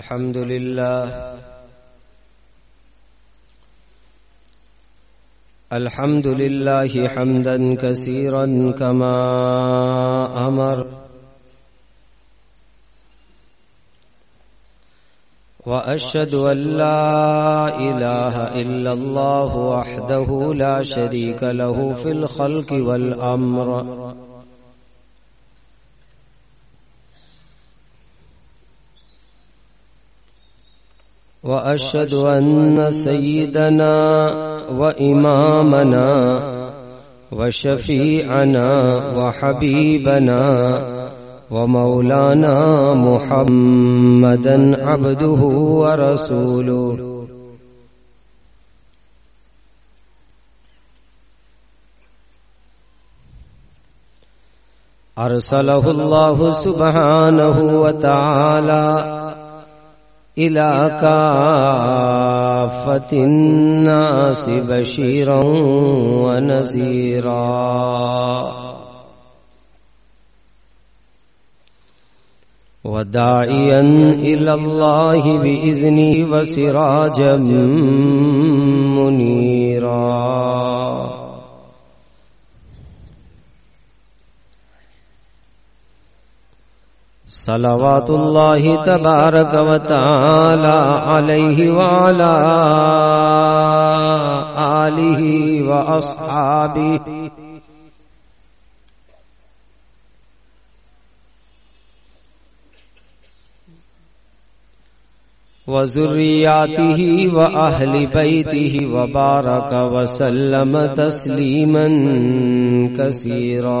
الحمد لله. الحمد لله حمدا كثيرا كما أمر. وأشهد أن لا إله إلا الله وحده لا شريك له في الخلق والأمر. وأشهد أن سيدنا وإمامنا وشفيعنا وحبيبنا ومولانا محمدا عبده ورسوله. أرسله الله سبحانه وتعالى إلى كافة الناس بشيرا ونذيرا. وداعيا إلى الله بإذنه وسراجا صلوات الله تبارك وتعالى عليه وعلى آله وأصحابه. وذرياته وأهل بيته وبارك وسلم تسليما كثيرا.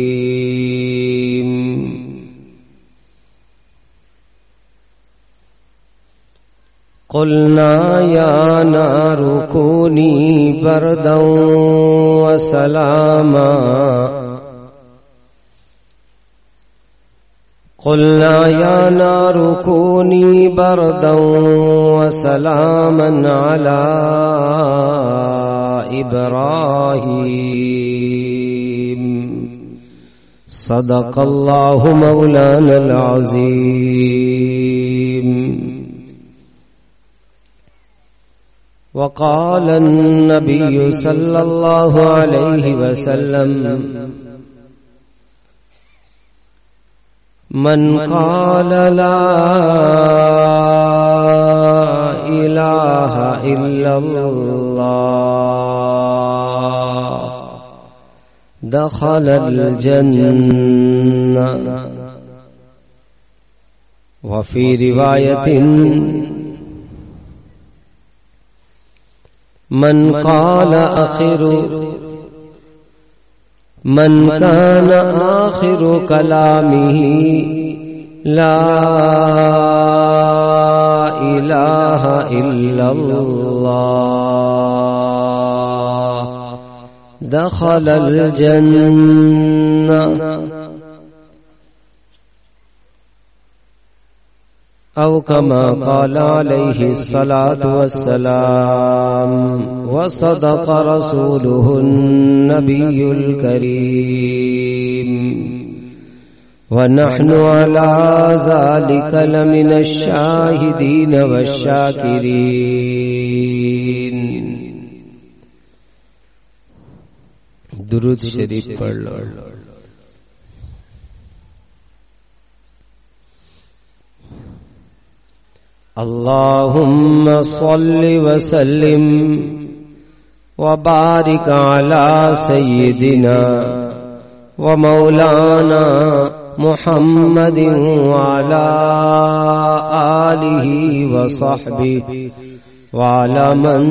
قلنا يا نار كوني بردا وسلاما. قلنا يا نار كوني بردا وسلاما على إبراهيم. صدق الله مولانا العظيم. وقال النبي صلى الله عليه وسلم من قال لا إله إلا الله دخل الجنة. وفي رواية من قال آخر من كان آخر كلامه لا إله إلا الله. دخل الجنة. أو كما قال عليه الصلاة والسلام. وصدق رسوله النبي الكريم. ونحن على ذلك لمن الشاهدين والشاكرين. درود شریف پڑھ لو۔ اللهم صل وسلم وبارك على سيدنا ومولانا محمد وعلى آله وصحبه وعلى من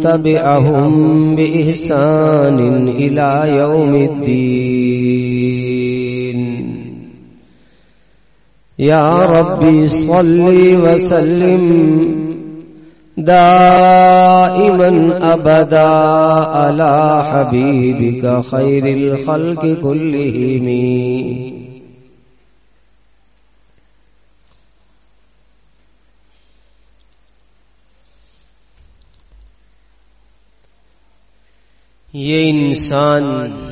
تبعهم بإحسان إلى يوم الدين. يا ربي صل وسلم دائما أبدا على حبيبك خير الخلق كلهم یہ انسان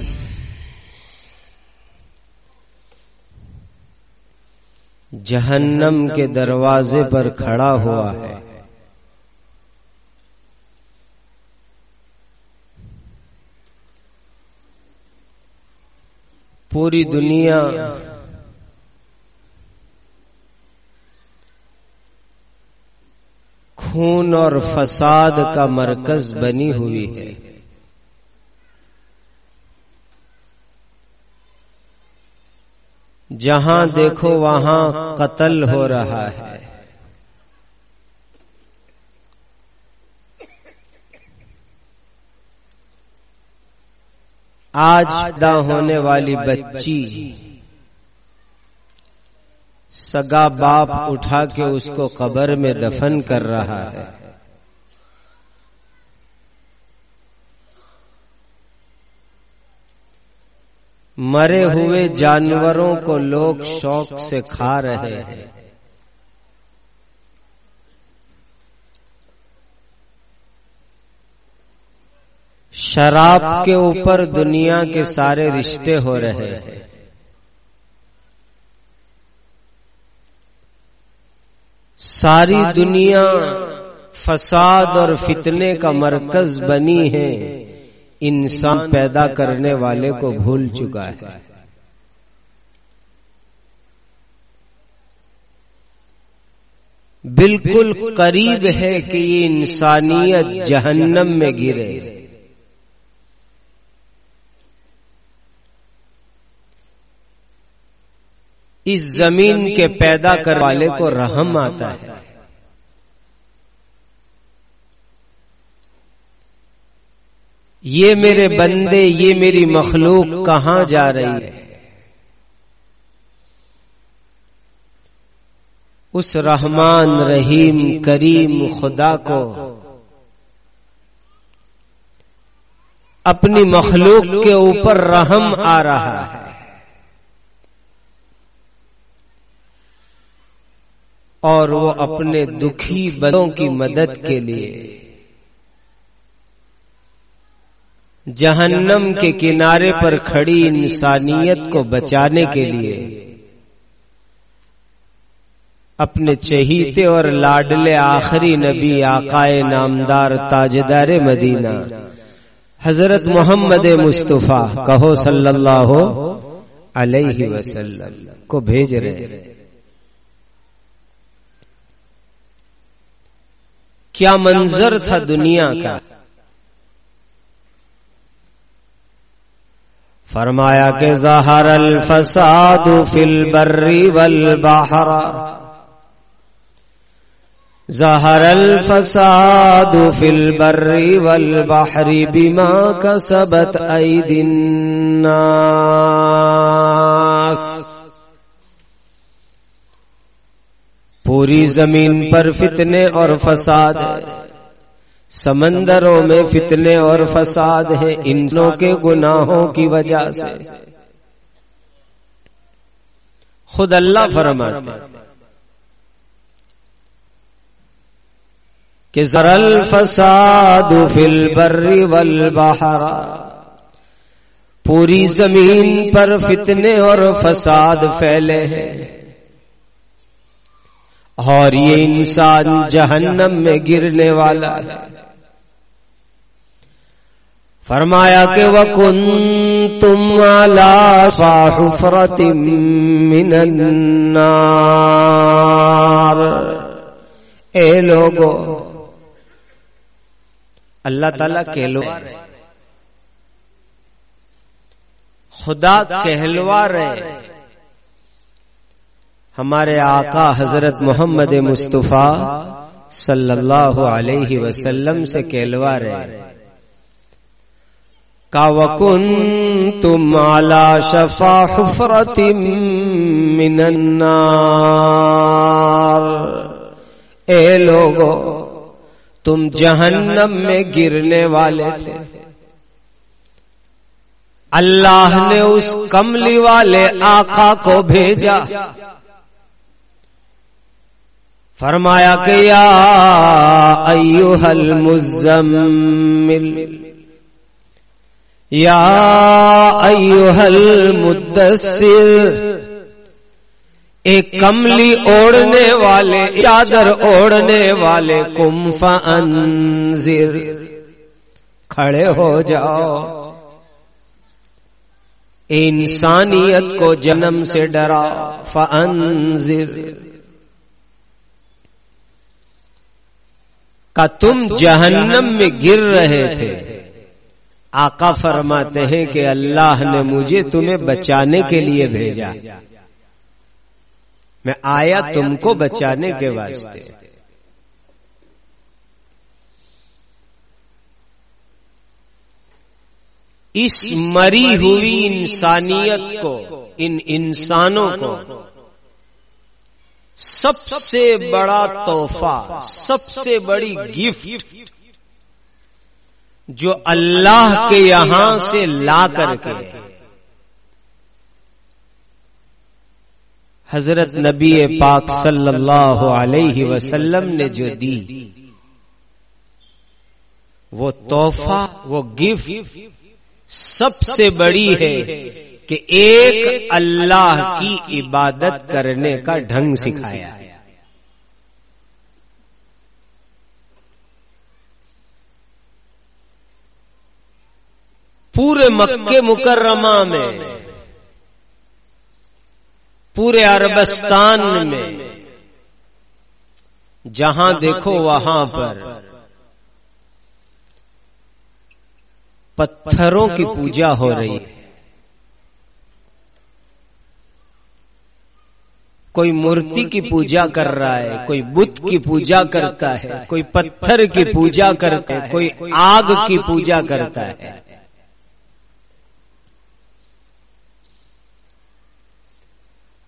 جہنم کے دروازے پر کھڑا ہوا ہے۔ پوری دنیا خون اور فساد کا مرکز بنی ہوئی ہے۔ جہاں دیکھو وہاں قتل ہو رہا ہے۔ آج پیدا ہونے والی بچی سگا باپ اٹھا کے اس کو قبر میں دفن کر رہا ہے۔ مرے ہوئے جانوروں کو لوگ شوق سے کھا رہے ہیں۔ شراب کے اوپر دنیا کے سارے رشتے ہو رہے ہیں۔ ساری دنیا فساد اور فتنے کا مرکز بنی ہے۔ انسان پیدا کرنے والے کو بھول چکا ہے۔ بالکل قریب ہے کہ یہ انسانیت جہنم میں گرے۔ اس زمین کے پیدا کر والے کو رحم آتا ہے۔ یہ میرے بندے یہ میری مخلوق کہاں جا رہی ہے؟ اس رحمان رحیم کریم خدا کو اپنی مخلوق کے اوپر رحم آ رہا ہے۔ اور وہ اپنے دکھی بدوں کی مدد کے لیے جہنم کے کنارے پر کھڑی انسانیت کو بچانے کے لیے اپنے چہیتے اور لاڈلے آخری نبی آقائے نامدار تاجدار مدینہ۔ حضرت محمد مصطفیٰ کہو صلی اللہ علیہ وسلم کو بھیج رہے۔ کیا منظر تھا دنیا کا؟ فرمایا کہ ظہر الفساد فی البر والبحر. ظہر الفساد فی البر والبحر بما کسبت اید الناس. پوری زمین پر فتنے اور فساد سمندروں میں فتنے اور فساد ہیں انسانوں کے گناہوں کی وجہ سے۔ خود اللہ فرماتے کہ زرل فساد فل البر والبحر، پوری زمین پر فتنے اور فساد پھیلے ہیں۔ اور یہ انسان جہنم میں گرنے والا ہے۔ فرمایا کہ وہ کن تم اے لوگو اللہ تعالی کہ لو خدا کہلوا رہے ہمارے آقا حضرت محمد مصطفیٰ صلی اللہ علیہ وسلم سے کہلوا رہے کا وکن تم مالا شفا حفرت من النار۔ اے لوگو، تم جہنم میں گرنے والے تھے۔ اللہ نے اس کملی والے آقا کو بھیجا۔ فرمایا کہ یا ایوہ المزمل۔ یا ایوہ المدسر ایک کملی اوڑنے والے، چادر اوڑنے والے، کم فانزر کھڑے ہو جاؤ۔ انسانیت کو جنم سے ڈرا فانزر کا تم جہنم میں گر رہے تھے۔ آقا فرماتے ہیں کہ اللہ نے مجھے تمہیں بچانے کے لیے بھیجا۔ میں آیا تم کو بچانے کے واسطے۔ اس مری ہوئی انسانیت کو، ان انسانوں کو سب سے بڑا تحفہ، سب سے بڑی گفٹ جو اللہ کے یہاں سے لا کر کے حضرت نبی پاک صلی اللہ علیہ وسلم نے جو دی وہ تحفہ وہ گفٹ سب سے بڑی ہے کہ ایک اللہ کی عبادت کرنے کا ڈھنگ سکھایا ہے۔ پورے مکے مکرمہ میں، پورے عربستان میں، جہاں دیکھو وہاں پر پتھروں کی پوجا ہو رہی ہے۔ کوئی مورتی کی پوجا کر رہا ہے، کوئی بت کی پوجا کرتا ہے، کوئی پتھر کی پوجا کرتا ہے، کوئی آگ کی پوجا کرتا ہے۔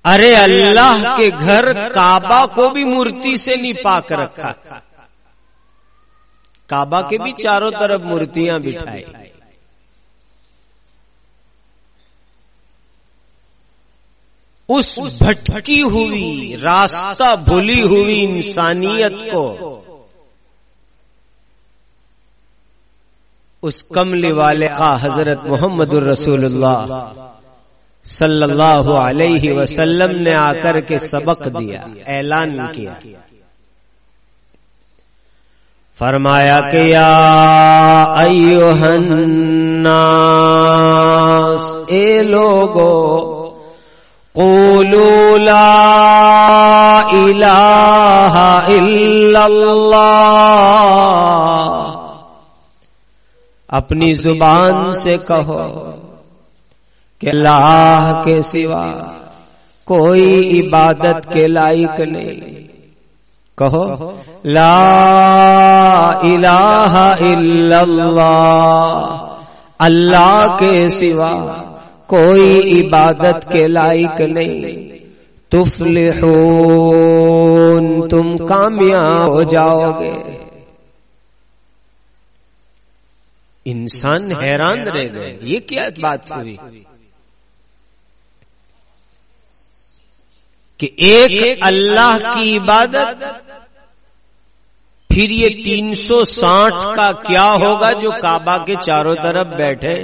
ارے اللہ کے گھر کعبہ کو بھی مورتی سے نہیں پاک رکھا۔ کعبہ کے بھی چاروں طرف مورتیاں بٹھائی۔ اس بھٹکی ہوئی، راستہ بھولی ہوئی انسانیت کو، اس کملی والے کا حضرت محمد الرسول اللہ۔ صلی اللہ علیہ وسلم نے آ کر کے سبق دیا اعلان کیا۔ فرمایا کہ یا الناس اے لوگو قولوا لا الہ الا اللہ۔ اپنی زبان سے کہو۔ کہ اللہ کے سوا کوئی عبادت کے لائق نہیں۔ کہو، لا الہ الا اللہ۔ اللہ کے سوا کوئی عبادت کے لائق نہیں۔ تفلحون، تم کامیاب ہو جاؤ گے انسان حیران رہ گئے۔ یہ کیا بات ہوئی؟ کہ ایک اللہ کی عبادت پھر یہ تین سو ساٹھ کا کیا ہوگا جو کعبہ کے چاروں طرف بیٹھے؟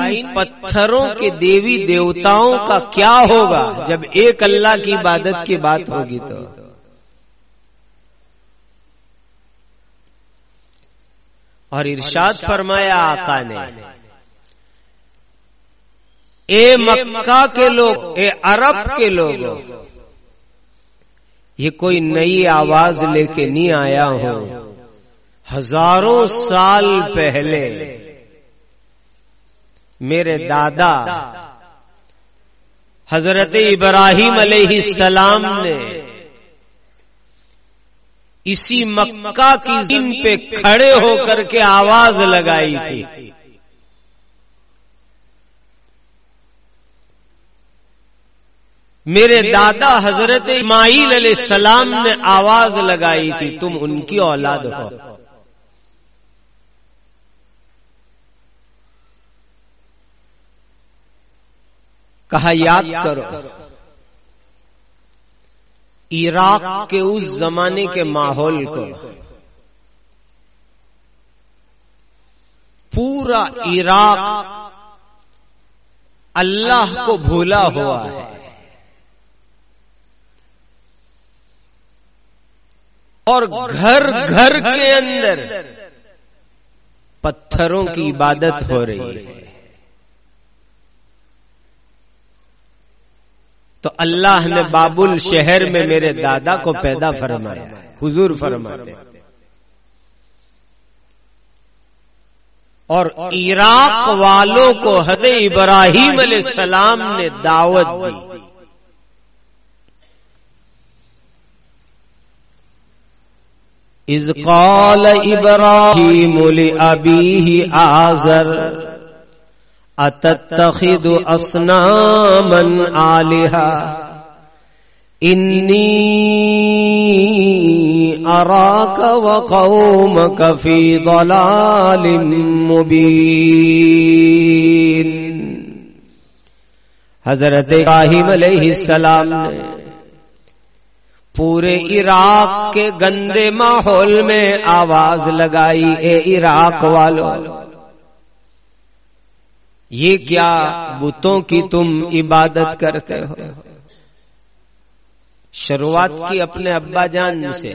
ہیں پتھروں کے دیوی دیوتاؤں کا کیا ہوگا؟ جب ایک اللہ کی عبادت کی بات ہوگی تو۔ اور ارشاد فرمایا آقا نے اے مکہ کے لوگ، اے عرب کے لوگ، یہ کوئی نئی آواز لے کے نہیں آیا ہوں۔ ہزاروں سال پہلے میرے دادا حضرت ابراہیم علیہ السلام نے اسی مکہ کی دن پہ کھڑے ہو کر کے آواز لگائی تھی۔ میرے دادا حضرت اسماعیل علیہ السلام نے آواز لگائی تھی تم ان کی اولاد ہو۔ کہا یاد کرو عراق کے اس زمانے کے ماحول کو۔ پورا عراق اللہ کو بھولا ہوا ہے۔ اور گھر گھر کے اندر پتھروں کی عبادت ہو رہی ہے۔ تو اللہ نے بابل شہر میں میرے دادا کو پیدا فرمایا۔ حضور فرماتے اور عراق والوں کو حد ابراہیم علیہ السلام نے دعوت دی۔ از قال ابراہیم ابھی آزر اتتخذ اصناما آلہا انی اراک وقومک فی ضلال مبین حضرت ابراہیم علیہ السلام نے پورے عراق کے گندے ماحول میں آواز لگائی، اے عراق والوں یہ کیا بتوں کی تم عبادت کرتے ہو؟ شروعات کی اپنے ابا جان سے۔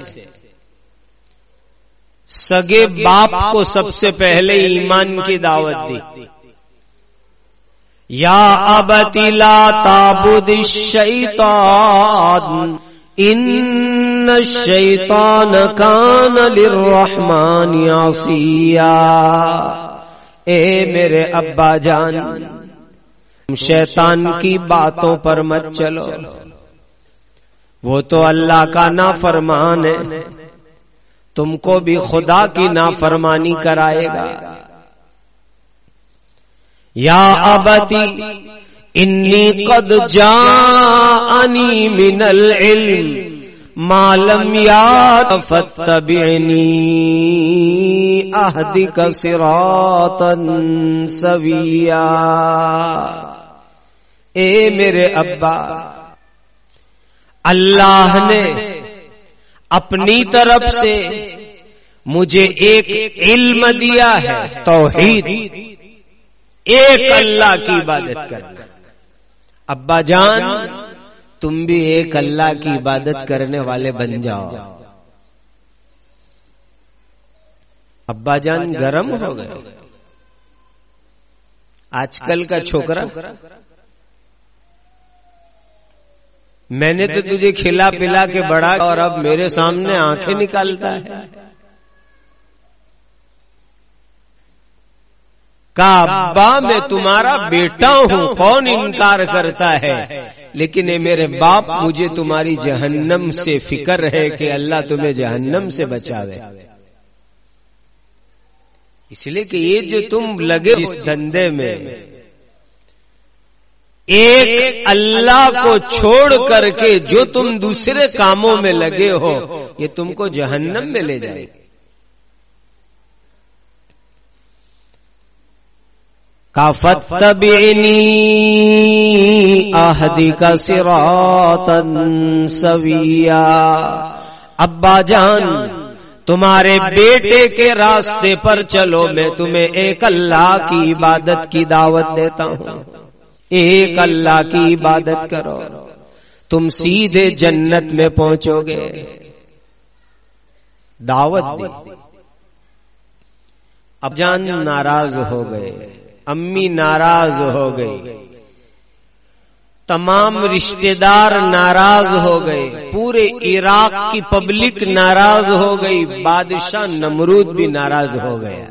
سگے باپ کو سب سے پہلے ایمان کی دعوت دی۔ یا ابتی لا تابد الشیطان۔ ان الشیطان کان للرحمن عصیا اے میرے ابا جان شیطان کی باتوں پر مت چلو۔ وہ تو اللہ کا نا فرمان ہے۔ تم کو بھی خدا کی نافرمانی کرائے گا۔ یا ابتی انی قد جانی من العلم معلم یاد فتبعنی اہدک سراطا سویا۔ اے میرے ابا، اللہ نے اپنی طرف سے مجھے ایک علم دیا ہے، توحید۔ ایک اللہ کی عبادت کر ابا جان، تم بھی ایک اللہ کی عبادت کرنے والے بن جاؤ۔ ابا جان، گرم ہو گئے۔ آج کل کا چھوکرا۔ میں نے تو تجھے کھلا پلا کے بڑا اور اب میرے سامنے آنکھیں نکالتا ہے۔ ابا میں تمہارا بیٹا ہوں، کون انکار کرتا ہے؟ لیکن اے میرے باپ، مجھے تمہاری جہنم سے فکر ہے کہ اللہ تمہیں جہنم سے بچا دے اس لیے کہ یہ جو تم لگے اس دندے میں، ایک اللہ کو چھوڑ کر کے جو تم دوسرے کاموں میں لگے ہو، یہ تم کو جہنم میں لے جائے۔ گی کا فتبعنی آہدی کا سراطا سویا۔ ابا جان، تمہارے بیٹے کے راستے پر چلو، میں تمہیں ایک اللہ کی عبادت کی دعوت دیتا ہوں۔ ایک اللہ کی عبادت کرو، تم سیدھے جنت میں پہنچو گے۔ دعوت دی۔ اب جان ناراض ہو گئے۔ امی ناراض ہو گئی۔ تمام رشتہ دار ناراض ہو گئے۔ پورے عراق کی پبلک ناراض ہو گئی۔ بادشاہ نمرود بھی ناراض ہو گیا۔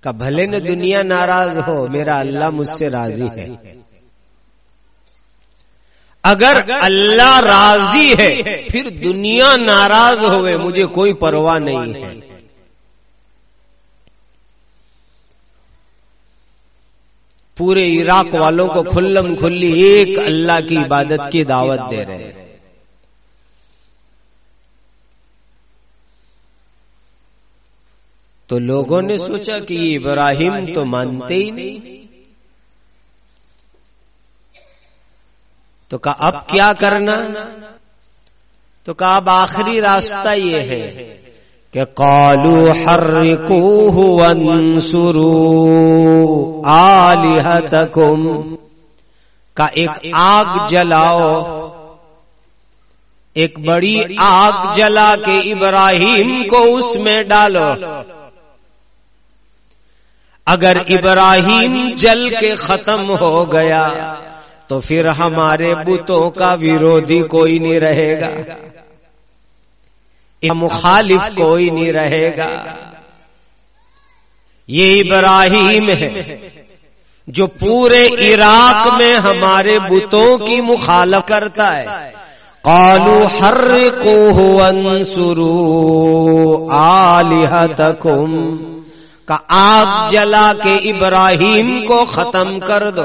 کہ بھلے نے دنیا ناراض ہو، میرا اللہ مجھ سے راضی ہے۔ اگر اللہ راضی ہے، پھر دنیا ناراض ہوئے، مجھے کوئی پرواہ نہیں ہے۔ پورے عراق والوں کو کھلم کھلی ایک اللہ کی عبادت کی دعوت دے رہے ہیں۔ تو لوگوں نے سوچا کہ یہ ابراہیم تو مانتے ہی نہیں۔ تو کہا، اب کیا کرنا؟ تو کہا، اب آخری راستہ یہ ہے۔ کہ کالو ہر کو آلہتکم، کا ایک آگ جلاؤ۔ ایک بڑی آگ جلا کے ابراہیم کو اس میں ڈالو۔ اگر ابراہیم جل کے ختم ہو گیا، تو پھر ہمارے بتوں کا ویرودھی کوئی نہیں رہے گا۔ مخالف کوئی نہیں رہے گا۔ یہ ابراہیم ہے جو پورے عراق میں ہمارے بتوں کی مخالف کرتا ہے۔ قالو ہر کو انسرو آلہتکم۔ کا آگ جلا کے ابراہیم کو ختم کر دو۔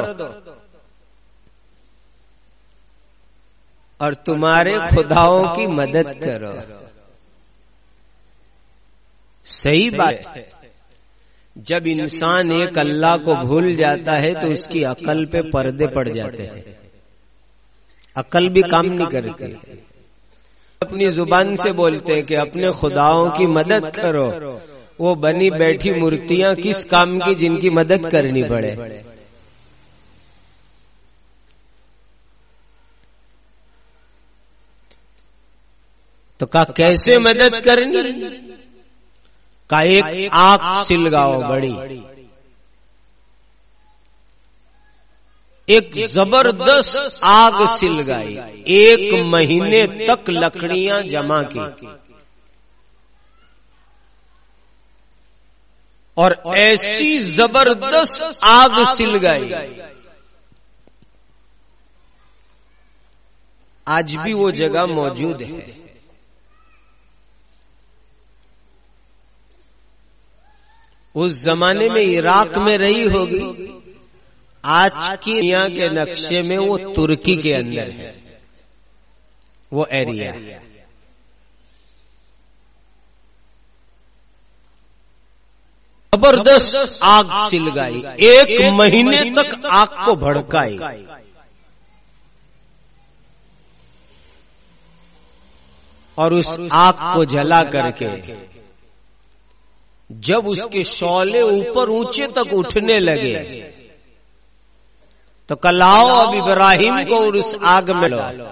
اور تمہارے خداؤں کی مدد کرو۔ صحیح بات ہے۔ جب انسان ایک اللہ کو بھول جاتا ہے تو اس کی عقل پہ پردے پڑ جاتے ہیں۔ عقل بھی کام نہیں کرتی۔ اپنی زبان سے بولتے کہ اپنے خداؤں کی مدد کرو۔ وہ بنی بیٹھی مورتیاں کس کام کی جن کی مدد کرنی پڑے۔ تو کا کیسے مدد کرنی؟ کا ایک آنکھ سلگاؤ بڑی۔ ایک زبردست آگ سلگائی ایک مہینے تک لکڑیاں جمع کی۔ اور ایسی زبردست آگ سل گئی آج بھی وہ جگہ موجود ہے۔ اس زمانے میں عراق میں رہی ہوگی۔ آج کی دنیا کے نقشے میں وہ ترکی کے اندر ہے۔ وہ ایریا زبردست آگ سل گئی ایک مہینے تک آگ کو بھڑکائی۔ اور اس آگ کو جلا کر کے جب اس کے شولے اوپر اونچے تک اٹھنے لگے، تو کلاؤ اب ابراہیم کو اور اس آگ میں لو۔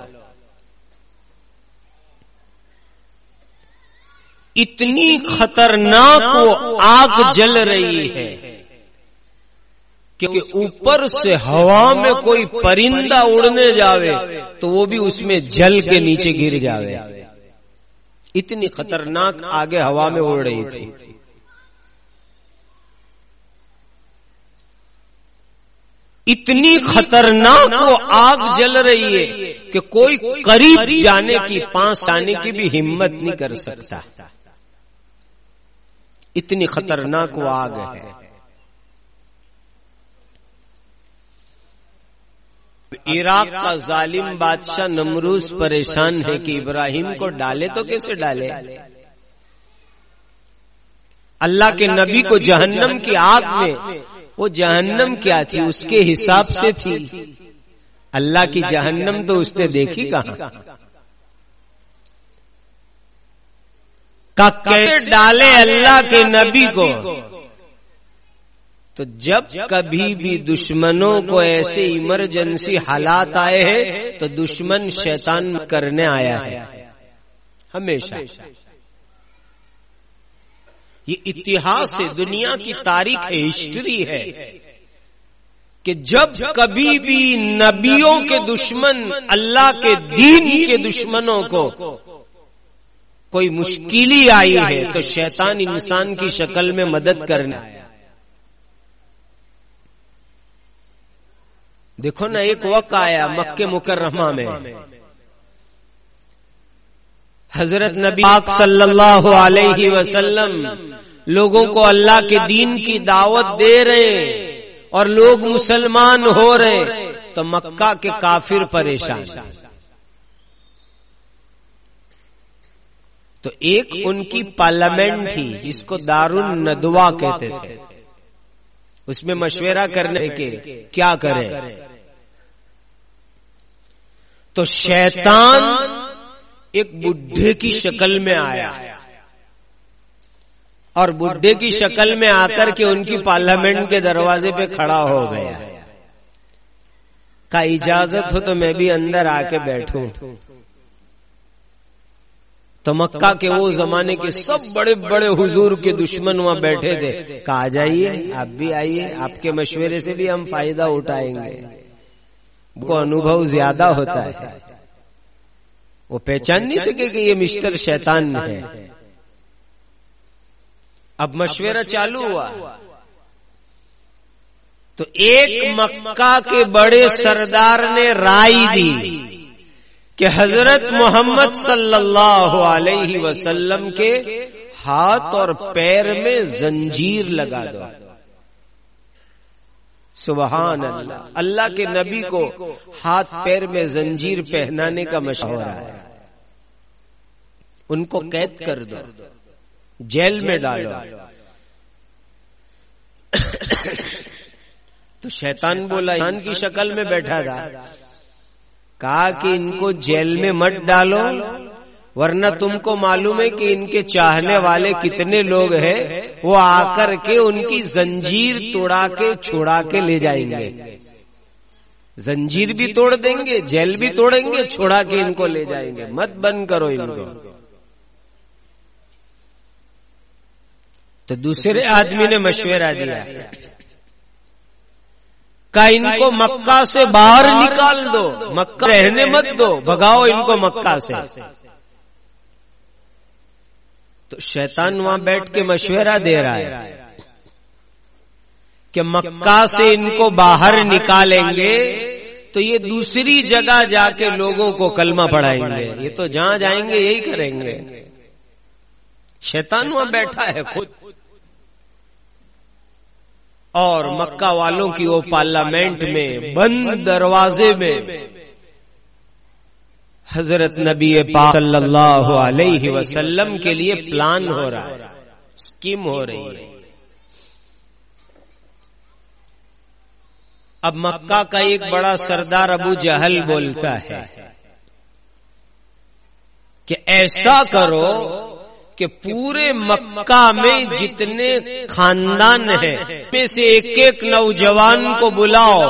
اتنی خطرناک وہ آگ جل رہی ہے کیونکہ اوپر سے ہوا میں کوئی پرندہ اڑنے جاوے، تو وہ بھی اس میں جل کے نیچے گر جاوے۔ اتنی خطرناک آگے ہوا میں اڑ رہی تھی۔ اتنی خطرناک وہ آگ جل رہی ہے کہ کوئی قریب جانے کی پانس آنے کی بھی ہمت نہیں کر سکتا۔ اتنی خطرناک وہ آگ ہے۔ عراق کا ظالم بادشاہ نمروز پریشان ہے کہ ابراہیم کو ڈالے تو کیسے ڈالے؟ اللہ کے نبی کو جہنم کی آگ میں وہ جہنم کیا تھی؟ اس کے حساب سے تھی۔ اللہ کی جہنم تو اس نے دیکھی کہاں؟ ڈالے اللہ کے نبی کو؟ تو جب کبھی بھی دشمنوں کو ایسے ایمرجنسی حالات آئے ہیں، تو دشمن شیطان کرنے آیا ہے۔ ہمیشہ۔ یہ اتہاس ہے دنیا کی تاریخ ہے ہسٹری ہے کہ جب کبھی بھی نبیوں کے دشمن اللہ کے دین کے دشمنوں کو کوئی مشکلی آئی ہے تو شیطان انسان کی شکل میں مدد کرنا ہے۔ دیکھو نا، ایک وقت آیا مکہ مکرمہ میں۔ حضرت نبی صلی اللہ علیہ وسلم لوگوں کو اللہ کے دین کی دعوت دے رہے اور لوگ مسلمان ہو رہے تو مکہ کے کافر پریشان تو ایک ان کی پارلیمنٹ تھی جس کو دار الندوا کہتے تھے۔ اس میں مشورہ کرنے کے کیا کرے تو شیطان ایک بڈھے کی شکل میں آیا۔ اور بڈھے کی شکل میں آ کر کے ان کی پارلیمنٹ کے دروازے پہ کھڑا ہو گیا۔ کا اجازت ہو تو میں بھی اندر آ کے بیٹھوں۔ تو مکہ کے وہ زمانے کے سب بڑے بڑے حضور کے دشمن وہاں بیٹھے تھے۔ کہا جائیے، آپ بھی آئیے، آپ کے مشورے سے بھی ہم فائدہ اٹھائیں گے۔ کو انوبھو زیادہ ہوتا ہے۔ وہ پہچان نہیں سکے کہ یہ مسٹر شیطان ہے۔ اب مشورہ چالو ہوا۔ تو ایک مکہ کے بڑے سردار نے رائے دی کہ حضرت محمد صلی اللہ علیہ وسلم کے ہاتھ اور پیر میں زنجیر لگا دو۔ سبحان اللہ۔ اللہ۔ کے نبی کو ہاتھ پیر میں زنجیر پہنانے کا مشورہ ہے۔ ان کو قید کر دو۔ جیل میں ڈالو۔ تو شیطان بولا انسان کی شکل میں بیٹھا تھا۔ کہا کہ ان کو جیل میں مت ڈالو۔ ورنہ تم کو معلوم ہے کہ ان کے چاہنے والے کتنے لوگ ہیں وہ آ کر کے ان کی زنجیر توڑا کے چھوڑا کے لے جائیں گے۔ زنجیر بھی توڑ دیں گے جیل بھی توڑیں گے چھوڑا کے ان کو لے جائیں گے۔ مت بند کرو ان کو۔ تو دوسرے آدمی نے مشورہ دیا۔ کا ان کو مکہ سے باہر نکال دو مکہ رہنے مت دو بھگاؤ ان کو مکہ سے۔ تو شیطان وہاں بیٹھ کے مشورہ دے رہا ہے کہ مکہ سے ان کو باہر نکالیں گے تو یہ دوسری جگہ جا کے لوگوں کو کلمہ پڑھائیں گے۔ یہ تو جہاں جائیں گے، یہی کریں گے۔ شیطان وہاں بیٹھا ہے خود۔ اور مکہ والوں کی وہ پارلیمنٹ میں بند دروازے میں حضرت نبی پاک صلی اللہ علیہ وسلم کے لیے پلان ہو رہا ہے اسکیم ہو رہی ہے۔ اب مکہ کا ایک بڑا سردار ابو جہل بولتا ہے کہ ایسا کرو کہ پورے مکہ میں جتنے خاندان ہیں میں سے ایک ایک نوجوان کو بلاؤ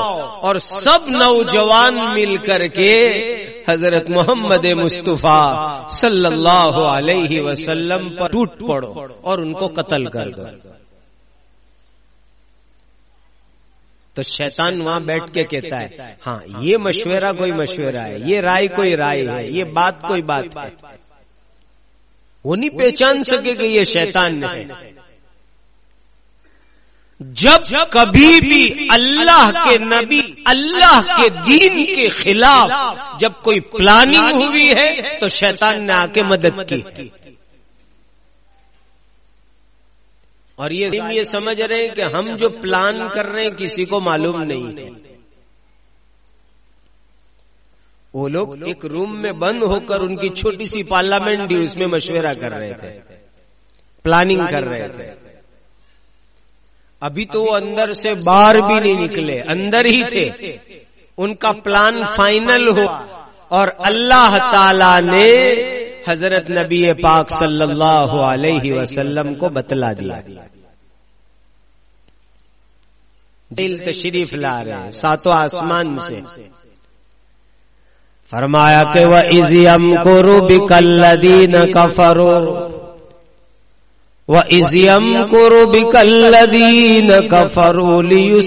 اور سب نوجوان مل کر کے حضرت محمد مصطفیٰ صلی اللہ علیہ وسلم پر ٹوٹ پڑو اور ان کو قتل کر دو۔ تو شیطان وہاں بیٹھ کے کہتا ہے ہاں یہ مشورہ کوئی مشورہ ہے یہ رائے کوئی رائے ہے یہ بات کوئی بات ہے۔ وہ نہیں پہچان سکے کہ یہ شیطان ہے۔ جب کبھی بھی اللہ کے نبی اللہ کے دین کے خلاف جب کوئی پلاننگ ہوئی ہے تو شیطان نے آ کے مدد کی۔ اور یہ سمجھ رہے ہیں کہ ہم جو پلان کر رہے ہیں کسی کو معلوم نہیں۔ ہے وہ لوگ ایک روم میں بند ہو کر ان کی چھوٹی سی پارلیمنٹ اس میں مشورہ کر رہے تھے۔ پلاننگ کر رہے تھے۔ ابھی تو وہ اندر سے باہر بھی نہیں نکلے، اندر ہی تھے۔ ان کا پلان فائنل ہو اور اللہ تعالی نے حضرت نبی پاک صلی اللہ علیہ وسلم کو بتلا دیا۔ دل تشریف لا رہے ساتوں آسمان سے۔ فرمایا کہ وہ ازیم کو روبی کلین کا فرو وہ ازیم کو روبی کلین کا فرولی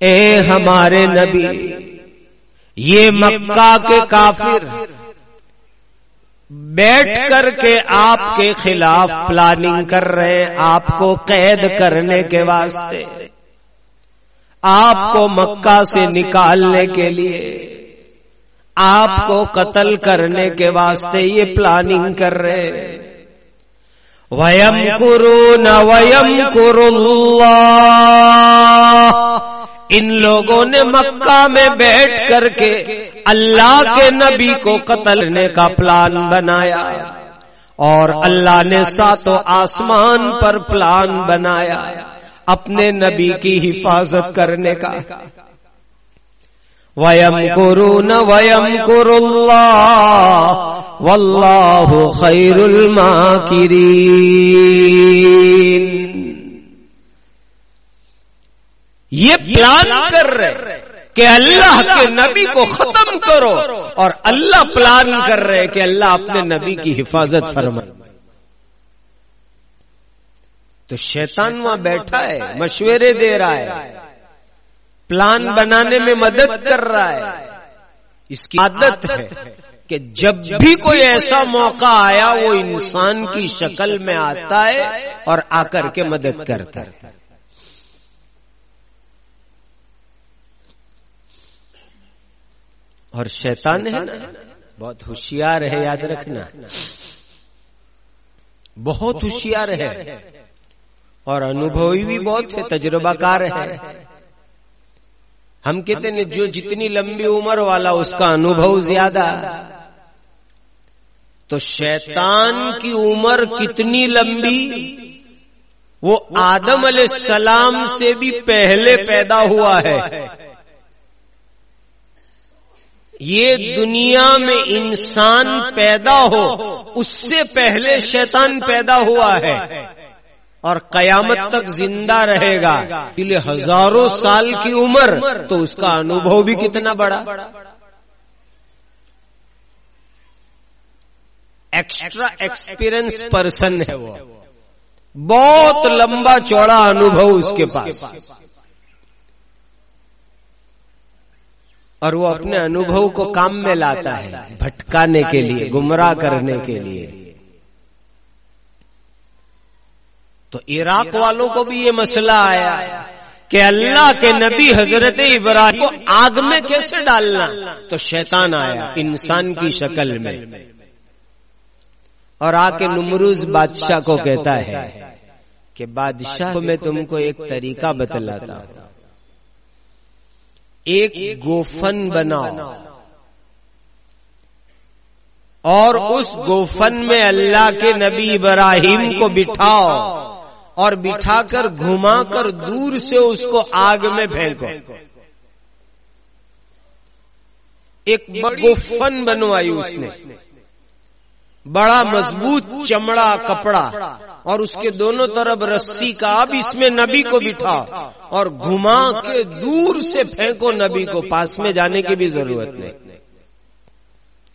اے ہمارے نبی، یہ مکہ کے کافر، بیٹھ کر کے آپ کے خلاف پلاننگ کر رہے آپ کو قید کرنے کے واسطے۔ آپ کو مکہ سے نکالنے کے لیے، آپ کو قتل کرنے کے واسطے یہ پلاننگ کر رہے ویم کرو نہ ویم کرو ان لوگوں نے مکہ میں بیٹھ کر کے اللہ کے نبی کو قتلنے کا پلان بنایا۔ اور اللہ نے ساتوں آسمان پر پلان بنایا۔ اپنے نبی کی حفاظت کرنے کا۔ ویم کرو ویم کرو واللہ خیر الماکرین یہ پلان کر رہے کہ اللہ کے نبی کو ختم کرو اور اللہ پلان کر رہے کہ اللہ اپنے نبی کی حفاظت فرمائے۔ تو شیطان وہاں بیٹھا ہے مشورے دے رہا ہے۔ پلان بنانے میں مدد کر رہا ہے۔ اس کی عادت ہے کہ جب بھی کوئی ایسا موقع آیا وہ انسان کی شکل میں آتا ہے اور آ کر کے مدد کرتا ہے۔ اور شیطان ہے نا بہت ہوشیار ہے یاد رکھنا۔ بہت ہوشیار ہے۔ اور انوبھوی بھی بہت ہے تجربہ کار ہے ہم کہتے ہیں جو جتنی لمبی عمر والا اس کا انوبھو زیادہ، تو شیطان کی عمر کتنی لمبی، وہ آدم علیہ السلام سے بھی پہلے پیدا ہوا ہے۔ یہ دنیا میں انسان پیدا ہو، اس سے پہلے شیطان پیدا ہوا ہے۔ اور قیامت تک زندہ رہے گا۔ لیے ہزاروں سال کی عمر تو اس کا انوبھو بھی کتنا بڑا۔ ایکسٹرا ایکسپیرئنس پرسن ہے وہ۔ بہت لمبا چوڑا انوبھو اس کے پاس۔ اور وہ اپنے انوبھو کو کام میں لاتا ہے بھٹکانے کے لیے گمراہ کرنے کے لیے۔ تو عراق والوں کو بھی یہ مسئلہ آیا کہ اللہ کے نبی حضرت ابراہیم کو آگ میں کیسے ڈالنا؟ تو شیطان آیا انسان کی شکل میں۔ اور آ کے نمروز بادشاہ کو کہتا ہے کہ بادشاہ میں تم کو ایک طریقہ بتلاتا ہوں۔ ایک گوفن بناؤ۔ اور اس گوفن میں اللہ کے نبی ابراہیم کو بٹھاؤ۔ اور بٹھا کر گھما کر دور سے اس کو آگ میں پھینکو۔ ایک بڑی فن بنوائی اس نے۔ بڑا مضبوط چمڑا کپڑا اور اس کے دونوں طرف رسی کا اب اس میں نبی کو بٹھا اور گھما کے دور سے پھینکو نبی کو۔ پاس میں جانے کی بھی ضرورت نہیں۔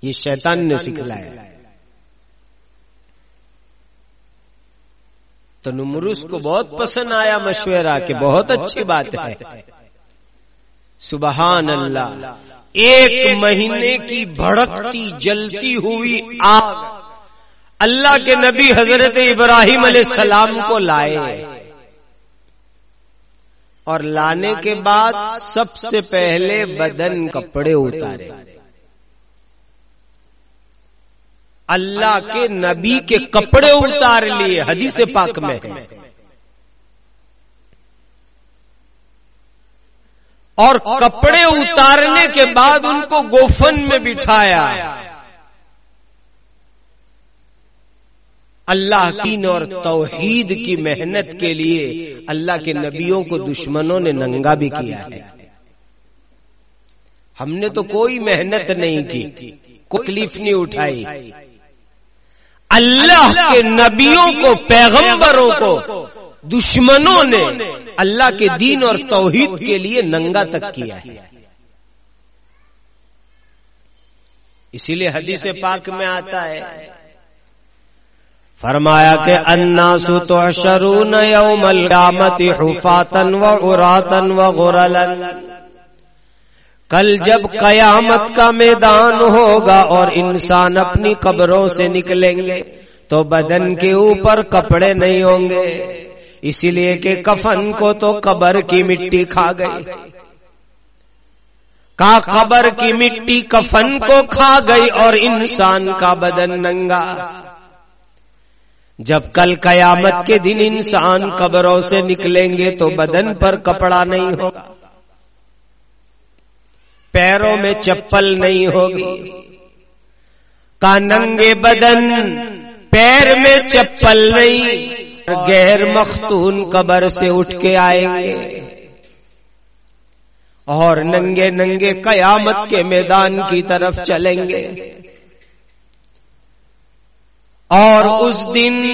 یہ شیطان نے سکھلایا۔ تو نمروس کو بہت پسند آیا، مشورہ کہ بہت اچھی بات ہے۔ سبحان اللہ، ایک مہینے کی بھڑکتی، جلتی ہوئی آگ اللہ کے نبی حضرت ابراہیم علیہ السلام کو لائے۔ اور لانے کے بعد سب سے پہلے بدن کپڑے اتارے۔ اللہ کے نبی کے کپڑے اتار لیے حدیث پاک میں۔ اور کپڑے اتارنے کے بعد ان کو گوفن میں بٹھایا۔ اللہ کی اور توحید کی محنت کے لیے اللہ کے نبیوں کو دشمنوں نے ننگا بھی کیا ہے۔ ہم نے تو کوئی محنت نہیں کی کوئی تکلیف نہیں اٹھائی۔ اللہ کے نبیوں کو پیغمبروں کو دشمنوں نے اللہ کے دین اور توحید کے لیے ننگا تک کیا ہے۔ اسی لیے حدیث پاک میں آتا ہے۔ فرمایا کہ انا سو تو شرون یوم القامت حفاتن و غرلن کل جب قیامت کا میدان ہوگا اور انسان اپنی قبروں سے نکلیں گے تو بدن کے اوپر کپڑے نہیں ہوں گے۔ اسی لیے کہ کفن کو تو قبر کی مٹی کھا گئی کا قبر کی مٹی کفن کو کھا گئی اور انسان کا بدن ننگا۔ جب کل قیامت کے دن انسان قبروں سے نکلیں گے تو بدن پر کپڑا نہیں ہوگا۔ پیروں میں چپل نہیں ہوگی۔ کا ننگے بدن پیر میں چپل نہیں، غیر مختون قبر سے اٹھ کے آئیں گے۔ اور ننگے ننگے قیامت کے میدان کی طرف چلیں گے۔ اور اس دن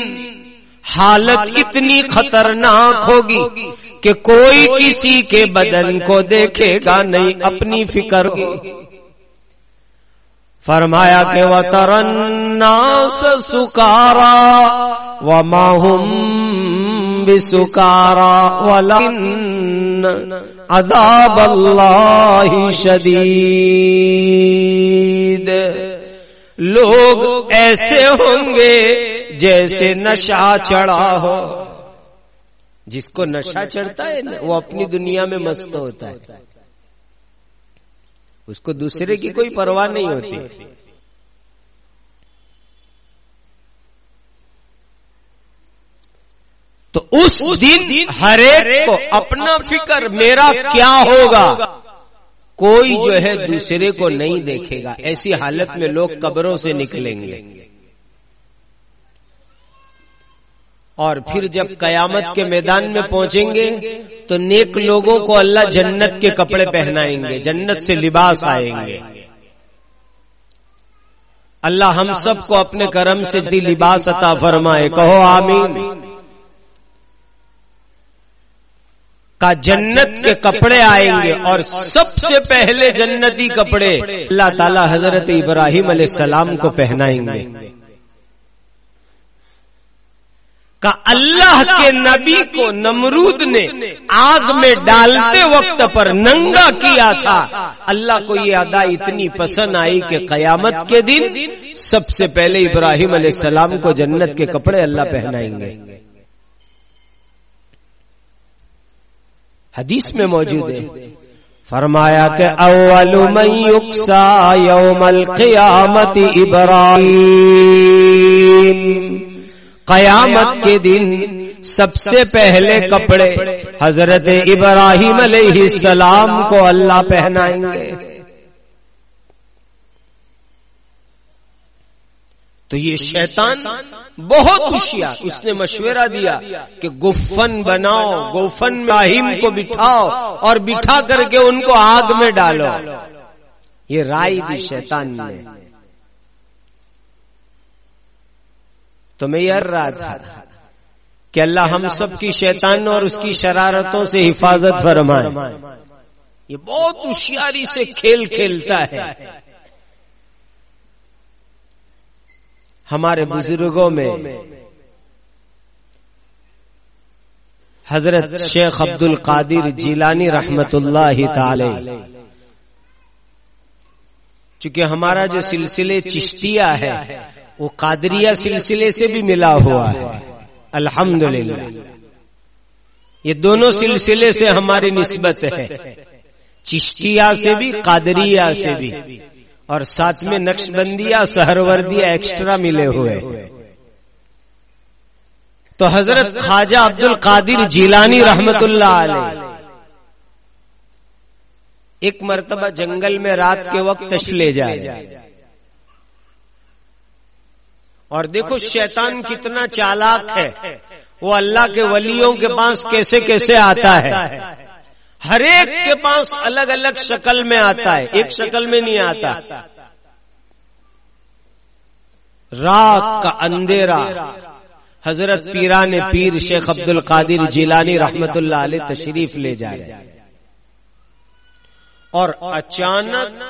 حالت اتنی خطرناک ہوگی کہ کوئی کسی کے بدن کو دیکھے گا نہیں اپنی فکر فرمایا کہ وہ ترناس سکارا و ماہم بھی سکارا اداب اللہ شدید لوگ ایسے ہوں گے جیسے نشہ چڑھا ہو۔ جس کو نشہ چڑھتا ہے نا وہ اپنی دنیا میں مست ہوتا ہے۔ اس کو دوسرے کی کوئی پرواہ نہیں ہوتی۔ تو اس دن ہر ایک کو اپنا فکر میرا کیا ہوگا؟ کوئی جو ہے دوسرے کو نہیں دیکھے گا۔ ایسی حالت میں لوگ قبروں سے نکلیں گے۔ اور پھر جب قیامت کے میدان میں پہنچیں گے تو نیک لوگوں کو اللہ جنت کے کپڑے پہنائیں گے جنت سے لباس آئیں گے۔ اللہ ہم سب کو اپنے کرم سے لباس عطا فرمائے کہو آمین۔ کا جنت کے کپڑے آئیں گے اور سب سے پہلے جنتی کپڑے اللہ تعالی حضرت ابراہیم علیہ السلام کو پہنائیں گے۔ کا اللہ کے نبی کو نمرود نے آگ میں ڈالتے وقت پر ننگا کیا تھا۔ اللہ کو یہ ادا اتنی پسند آئی کہ قیامت کے دن سب سے پہلے ابراہیم علیہ السلام کو جنت کے کپڑے اللہ پہنائیں گے۔ حدیث میں موجود ہے۔ فرمایا کہ اول من یکسا یوم القیامت ابراہیم۔ قیامت کے دن سب سے پہلے کپڑے حضرت ابراہیم علیہ السلام کو اللہ پہنائیں گے۔ تو یہ شیطان بہت ہوشیار اس نے مشورہ دیا کہ گفن بناؤ گفن ماہم کو بٹھاؤ اور بٹھا کر کے ان کو آگ میں ڈالو۔ یہ رائے دی شیطان نے۔ تو میں یہ رہا تھا کہ اللہ ہم سب کی شیطان اور اس کی شرارتوں سے حفاظت فرمائے۔ یہ بہت ہوشیاری سے کھیل کھیلتا ہے۔ ہمارے بزرگوں میں حضرت شیخ عبد القادر جیلانی رحمت اللہ تعالی۔ چونکہ ہمارا جو سلسلے چشتیہ ہے وہ قادریہ سلسلے سے بھی ملا ہوا ہے۔ الحمد یہ دونوں سلسلے سے ہماری نسبت ہے۔ چشتیہ سے بھی، قادریہ سے بھی۔ اور ساتھ میں نقش بندیا سہروردیا ایکسٹرا ملے ہوئے۔ تو حضرت خواجہ عبد القادر جیلانی رحمت اللہ علیہ۔ ایک مرتبہ جنگل میں رات کے وقت تش لے جائے اور دیکھو شیطان کتنا چالاک ہے۔ وہ اللہ کے ولیوں کے پاس کیسے کیسے آتا ہے؟ ہر ایک کے پاس الگ الگ شکل میں آتا ہے ایک شکل میں نہیں آتا۔ رات کا اندھیرا۔ حضرت پیران پیر شیخ عبد القادر جیلانی رحمت اللہ علیہ تشریف لے جا رہے اور اچانک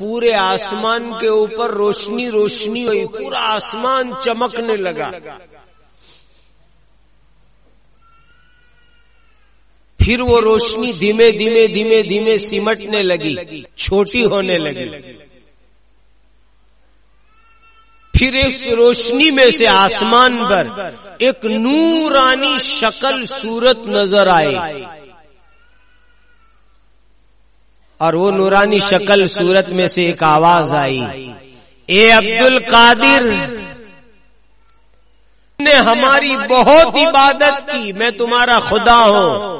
پورے آسمان کے اوپر روشنی روشنی ہوئی، پورا آسمان چمکنے لگا۔ پھر وہ روشنی دھیمے دھیمے دھیمے دھیمے سمٹنے لگی، چھوٹی ہونے لگی۔ پھر اس روشنی میں سے آسمان پر ایک نورانی شکل صورت نظر آئے اور وہ نورانی شکل صورت میں سے ایک آواز آئی۔ اے عبد القادر نے ہماری بہت عبادت کی، میں تمہارا خدا ہوں۔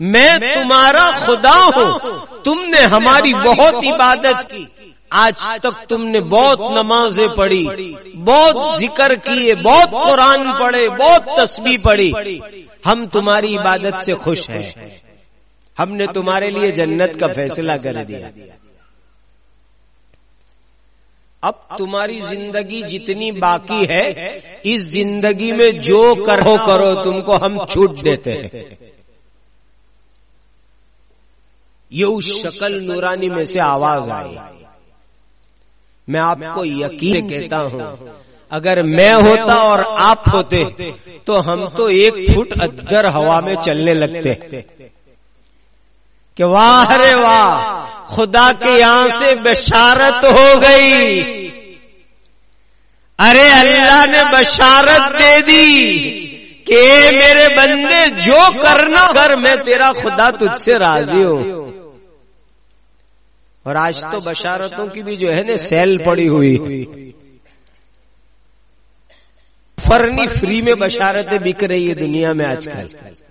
میں تمہارا خدا ہوں، تم نے ہماری بہت عبادت کی۔ آج تک تم نے بہت نمازیں پڑھی، بہت ذکر کیے، بہت قرآن پڑھے، بہت تسبیح پڑھی۔ ہم تمہاری عبادت سے خوش ہیں۔ ہم نے تمہارے لیے جنت کا فیصلہ کر دیا۔ اب تمہاری زندگی جتنی باقی ہے اس زندگی میں جو کرو کرو تم کو ہم چھوٹ دیتے ہیں۔ یہ اس شکل نورانی میں سے آواز آئی۔ میں آپ کو یقین کہتا ہوں۔ اگر میں ہوتا اور آپ ہوتے تو ہم تو ایک فٹ ادر ہوا میں چلنے لگتے۔ کہ واہ رے واہ خدا کے یہاں سے بشارت ہو گئی۔ ارے اللہ نے بشارت دے دی کہ میرے بندے جو کرنا کر میں تیرا خدا تجھ سے راضی ہوں۔ اور آج تو بشارتوں کی بھی جو ہے نا سیل پڑی ہوئی۔ فرنی فری میں بشارتیں بک رہی ہے دنیا میں آج کل۔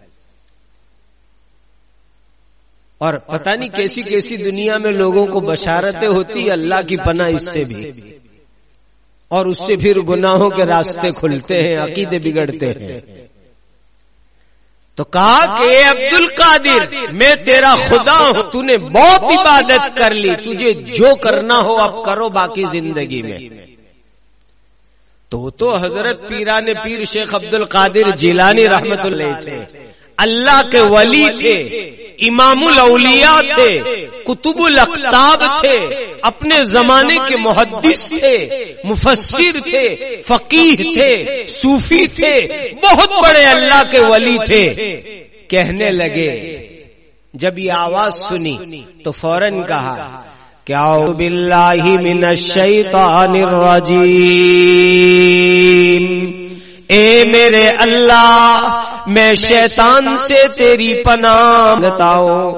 اور پتہ نہیں کیسی کیسی دنیا میں لوگوں کو بشارتیں ہوتی، اللہ کی پناہ اس سے بھی۔ اور اس سے پھر گناہوں کے راستے کھلتے ہیں، عقیدے بگڑتے ہیں۔ تو کہا کہ عبد القادر میں تیرا خدا ہوں تو نے بہت عبادت کر لی، تجھے جو کرنا ہو اب کرو باقی زندگی میں۔ تو تو حضرت پیران پیر شیخ عبد القادر جیلانی رحمت اللہ تھے۔ اللہ کے ولی تھے امام الاولیاء تھے کتب الاقتاب تھے اپنے زمانے کے محدث تھے مفسر تھے فقیر تھے صوفی تھے بہت بڑے اللہ کے ولی تھے۔ کہنے لگے جب یہ آواز سنی تو فوراً کہا کیا باللہ من الشیطان الرجیم؟ اے میرے اللہ، میں شیطان سے تیری پناہ بتاؤ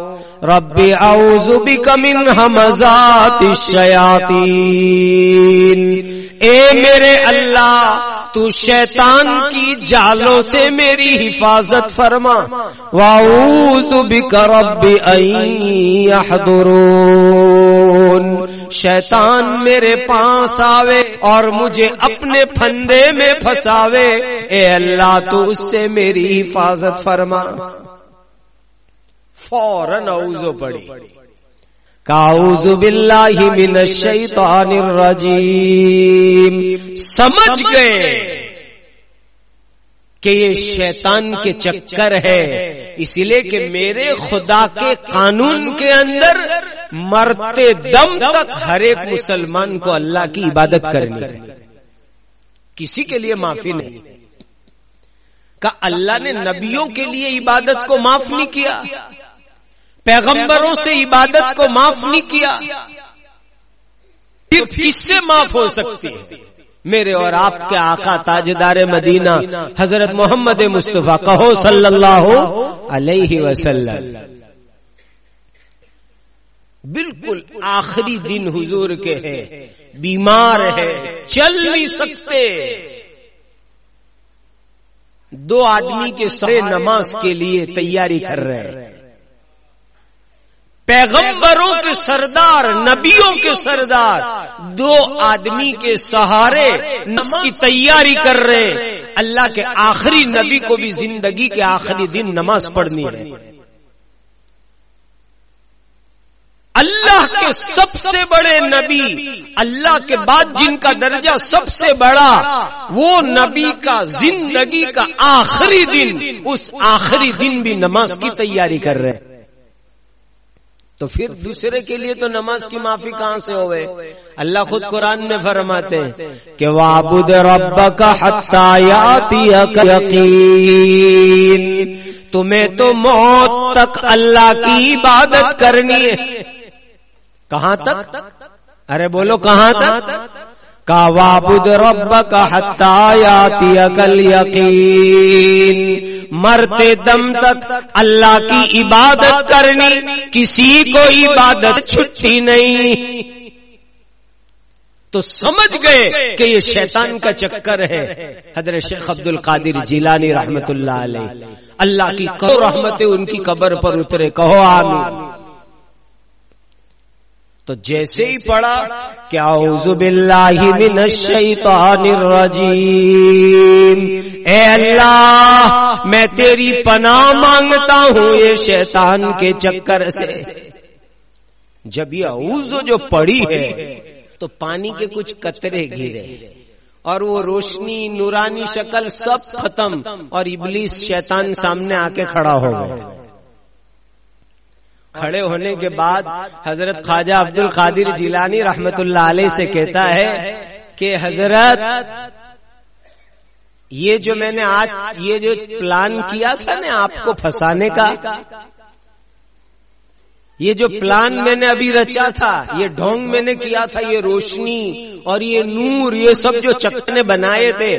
رب، اعوذ بک من حمزات الشیاطین۔ اے میرے اللہ، تو شیطان کی جالوں سے میری حفاظت فرما۔ واؤز بک رب یحضرون۔ شیطان میرے پاس آوے اور مجھے اپنے پھندے میں پھنساوے۔ اے اللہ، تو اس سے میری حفاظت فرما۔ فوراً اوزو پڑی کاؤز باللہ من الشیطان الرجیم۔ سمجھ گئے کہ یہ شیطان کے چکر ہے اسی لیے کہ میرے خدا کے قانون کے اندر مرتے دم تک ہر ایک مسلمان کو اللہ کی عبادت کرنی ہے۔ کسی کے لیے معافی نہیں۔ کا اللہ نے نبیوں کے لیے عبادت کو معاف نہیں کیا۔ پیغمبروں سے عبادت کو معاف نہیں کیا۔ پھر کس سے معاف ہو سکتی ہے؟ میرے اور آپ کے آقا تاجدار مدینہ حضرت محمد مصطفیٰ کہو صلی اللہ علیہ وسلم۔ بالکل آخری دن حضور کے ہے بیمار ہے چل نہیں سکتے۔ دو آدمی کے سرے نماز کے لیے تیاری کر رہے ہیں۔ پیغمبروں کے سردار نبیوں کے سردار۔ دو آدمی کے سہارے نس کی تیاری کر رہے اللہ کے آخری نبی کو بھی زندگی کے آخری دن نماز پڑھنی ہے۔ اللہ کے سب سے بڑے نبی اللہ کے بعد جن کا درجہ سب سے بڑا وہ نبی کا زندگی کا آخری دن اس آخری دن بھی نماز کی تیاری کر رہے۔ تو پھر دوسرے کے لیے تو نماز کی معافی کہاں سے ہوئے؟ اللہ خود قرآن میں فرماتے ہیں کہ وابد رب کا یقین۔ تمہیں تو موت تک اللہ کی عبادت کرنی ہے۔ کہاں تک؟ ارے بولو کہاں تک؟ کا وابد رب کا حتیاتی اکل یقین۔ مرتے دم تک اللہ کی عبادت کرنی کسی کو عبادت چھٹی نہیں۔ تو سمجھ گئے کہ یہ شیطان کا چکر ہے۔ حضرت شیخ عبد القادر جیلانی رحمت اللہ علیہ۔ اللہ کی کہو رحمت ان کی قبر پر اترے۔ کہو آمین۔ تو جیسے ہی پڑا کیا اعوذ باللہ من الشیطان الرجیم۔ اے اللہ میں تیری پناہ مانگتا ہوں یہ شیطان کے چکر سے۔ جب یہ اعوذ جو پڑی ہے تو پانی کے کچھ قطرے گرے۔ اور وہ روشنی نورانی شکل سب ختم۔ اور ابلیس شیطان سامنے آ کے کھڑا ہو گیا کھڑے ہونے کے بعد حضرت خواجہ عبد القادر جیلانی رحمت اللہ علیہ سے کہتا ہے کہ حضرت، یہ جو میں نے آج، یہ جو پلان کیا تھا نا آپ کو پھنسانے کا، یہ جو پلان میں نے ابھی رچا تھا، یہ ڈھونگ میں نے کیا تھا، یہ روشنی اور یہ نور، یہ سب جو چکر بنائے تھے،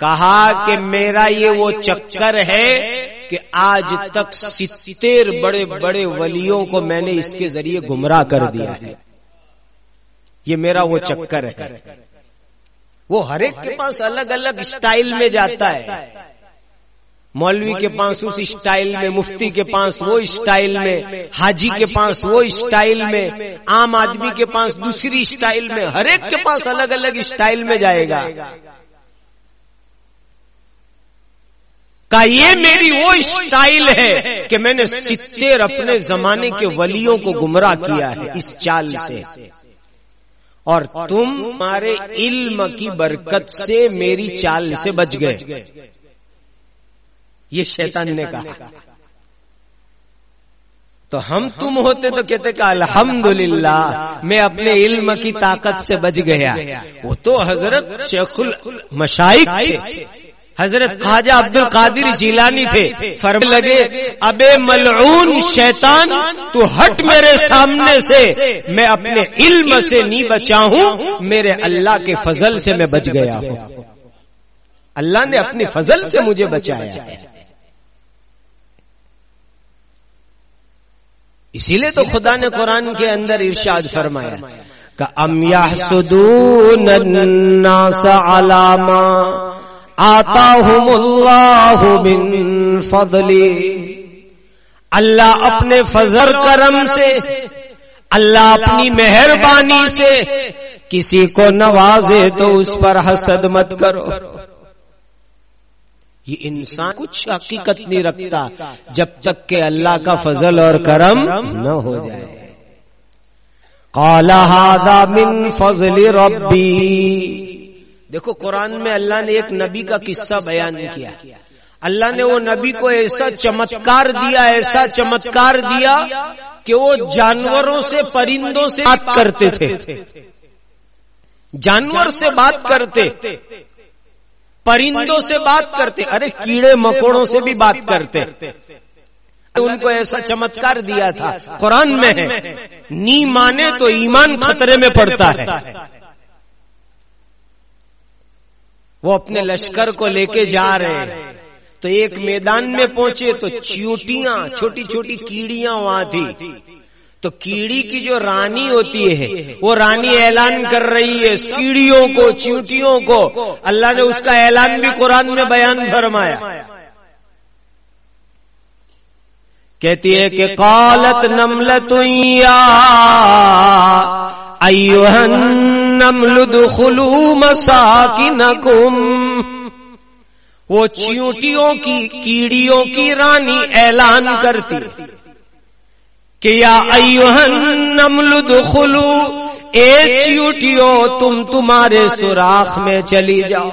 کہا کہ میرا یہ وہ چکر ہے کہ آج تک ستر بڑے بڑے ولیوں کو میں نے اس کے ذریعے گمراہ کر دیا ہے۔ یہ میرا وہ چکر ہے۔ وہ ہر ایک کے پاس الگ الگ اسٹائل میں جاتا ہے۔ مولوی کے پاس اس اسٹائل میں، مفتی کے پاس وہ اسٹائل میں، حاجی کے پاس وہ اسٹائل میں، عام آدمی کے پاس دوسری اسٹائل میں، ہر ایک کے پاس الگ الگ اسٹائل میں جائے گا۔ یہ میری وہ اسٹائل ہے کہ میں نے ستر اپنے زمانے کے ولیوں کو گمراہ کیا ہے اس چال سے۔ اور تم ہمارے علم کی برکت سے میری چال سے بچ گئے۔ یہ شیطان نے کہا۔ تو ہم تم ہوتے تو کہتے کہ الحمدللہ، میں اپنے علم کی طاقت سے بچ گیا۔ وہ تو حضرت شیخ المشائق تھے۔ حضرت خواجہ عبد القادر جیلانی تھے فرم لگے ابے ملعون شیطان تو ہٹ میرے سامنے سے میں اپنے علم سے نہیں بچا ہوں میرے اللہ کے فضل سے میں بچ گیا ہوں۔ اللہ نے اپنے فضل سے مجھے بچایا ہے۔ اسی لیے تو خدا نے قرآن کے اندر ارشاد فرمایا کہ ام یا سدون علامہ آتا اللہ من فضلی۔ اللہ اپنے فضر کرم سے، اللہ اپنی مہربانی سے کسی کو نوازے تو اس پر حسد مت کرو۔ یہ انسان کچھ حقیقت نہیں رکھتا جب تک کہ اللہ کا فضل اور کرم نہ ہو جائے۔ هذا من فضل ربی۔ دیکھو، قرآن میں اللہ نے ایک نبی کا قصہ بیان کیا۔ اللہ نے وہ نبی کو ایسا چمتکار دیا، ایسا چمتکار دیا کہ وہ جانوروں سے، پرندوں سے بات کرتے تھے۔ جانور سے بات کرتے، پرندوں سے بات کرتے۔ ارے، کیڑے مکوڑوں سے بھی بات کرتے۔ ان کو ایسا چمتکار دیا تھا۔ قرآن میں ہے، نی مانے تو ایمان خطرے میں پڑتا ہے۔ وہ اپنے لشکر کو لے کے جا رہے ہیں۔ تو ایک میدان میں پہنچے تو چیوٹیاں، چھوٹی چھوٹی کیڑیاں وہاں تھی تو کیڑی کی جو رانی ہوتی ہے، وہ رانی اعلان کر رہی ہے، سیڑھیوں کو، چیوٹیوں کو۔ اللہ نے اس کا اعلان بھی قرآن میں بیان فرمایا۔ کہتی ہے کہ قالت نملت خلو مساکنکم۔ وہ چیوٹیوں کی کیڑیوں کی رانی اعلان کرتی کہ یا نمل خلو اے چیوٹیوں تم تمہارے سوراخ میں چلی جاؤ۔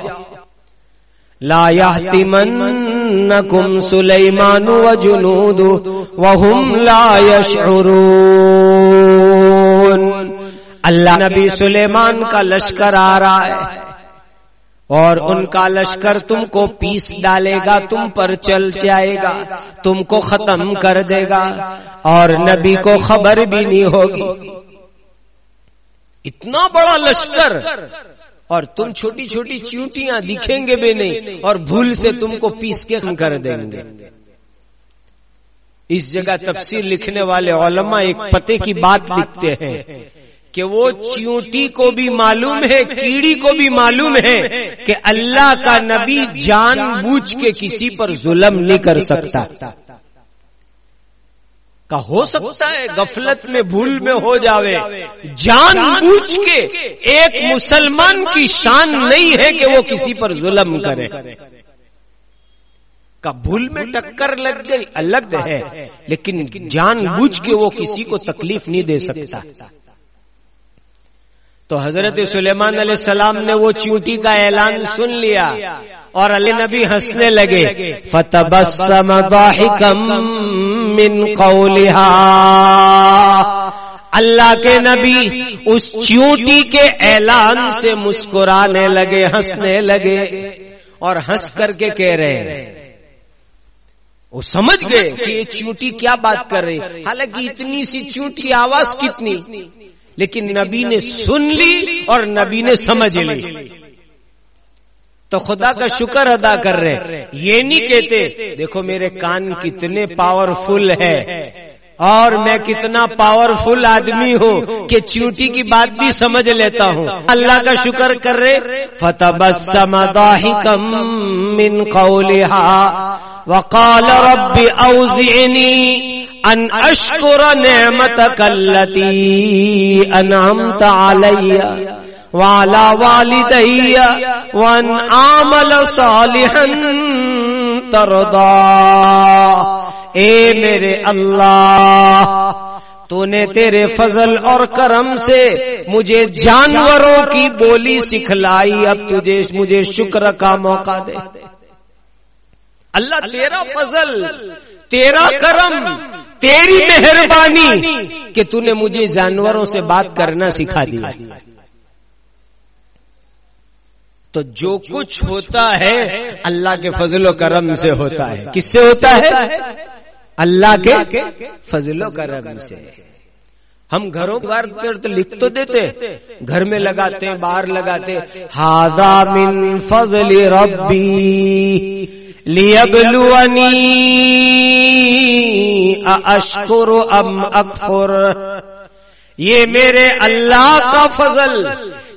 لا يحتمنكم سليمان وجنوده وهم لا يشعرون اللہ نبی سلیمان کا لشکر آ رہا ہے۔ اور ان کا لشکر تم کو پیس ڈالے گا، تم پر چل جائے گا، تم کو ختم کر دے گا۔ اور نبی کو خبر بھی نہیں ہوگی۔ اتنا بڑا لشکر۔ اور تم چھوٹی چھوٹی چیوٹیاں دکھیں گے بھی نہیں، اور بھول سے تم کو پیس کے کر دیں گے۔ اس جگہ تفسیر لکھنے والے علماء ایک پتے کی بات لکھتے ہیں۔ کہ وہ چیونٹی کو بھی معلوم ہے، کیڑی کو بھی معلوم ہے کہ اللہ کا نبی جان بوجھ کے کسی پر ظلم نہیں کر سکتا۔ کا ہو سکتا ہے غفلت میں بھول میں ہو جاوے۔ جان بوجھ کے ایک مسلمان کی شان نہیں ہے کہ وہ کسی پر ظلم کرے۔ کا بھول میں ٹکر لگ گئی، الگ ہے، لیکن جان بوجھ کے وہ کسی کو تکلیف نہیں دے سکتا۔ تو حضرت سلیمان علیہ السلام نے وہ چونٹی کا اعلان سن لیا اور علی نبی ہنسنے لگے۔ فتبسم من قولها۔ اللہ کے نبی اس چونٹی کے اعلان سے مسکرانے لگے، ہنسنے لگے اور ہنس کر کے کہہ رہے ہیں۔ وہ سمجھ گئے کہ یہ چونٹی کیا بات کر رہی حالانکہ اتنی سی چونٹی آواز کتنی؟ لیکن نبی نے سن لی اور نبی نے سمجھ لی۔ تو خدا کا شکر ادا کر رہے یہ نہیں کہتے، دیکھو میرے کان کتنے پاورفل ہے اور میں کتنا پاورفل آدمی ہوں کہ چونٹی کی بات بھی سمجھ لیتا ہوں۔ اللہ کا شکر کر رہے فتح کم من قولها۔ وقال رب اوزعنی ان اشکر نعمتك التي انعمت علي وعلى والدي وان اعمل صالحا ترضى اے میرے اللہ تو نے تیرے فضل اور کرم سے مجھے جانوروں کی بولی سکھلائی، اب تجھے مجھے شکر کا موقع دے۔ اللہ تیرا فضل تیرا کرم تیری مہربانی کہ تو نے مجھے جانوروں سے بات کرنا سکھا دیا۔ تو جو کچھ ہوتا ہے اللہ کے فضل و کرم سے ہوتا ہے۔ کس سے ہوتا ہے؟ اللہ کے فضل و کرم سے۔ ہم گھروں بار تو لکھ تو دیتے، گھر میں لگاتے ہیں باہر لگاتے۔ ہاضا من فضل ربی لیبلونی اشکر ام اکفر۔ یہ میرے اللہ کا فضل،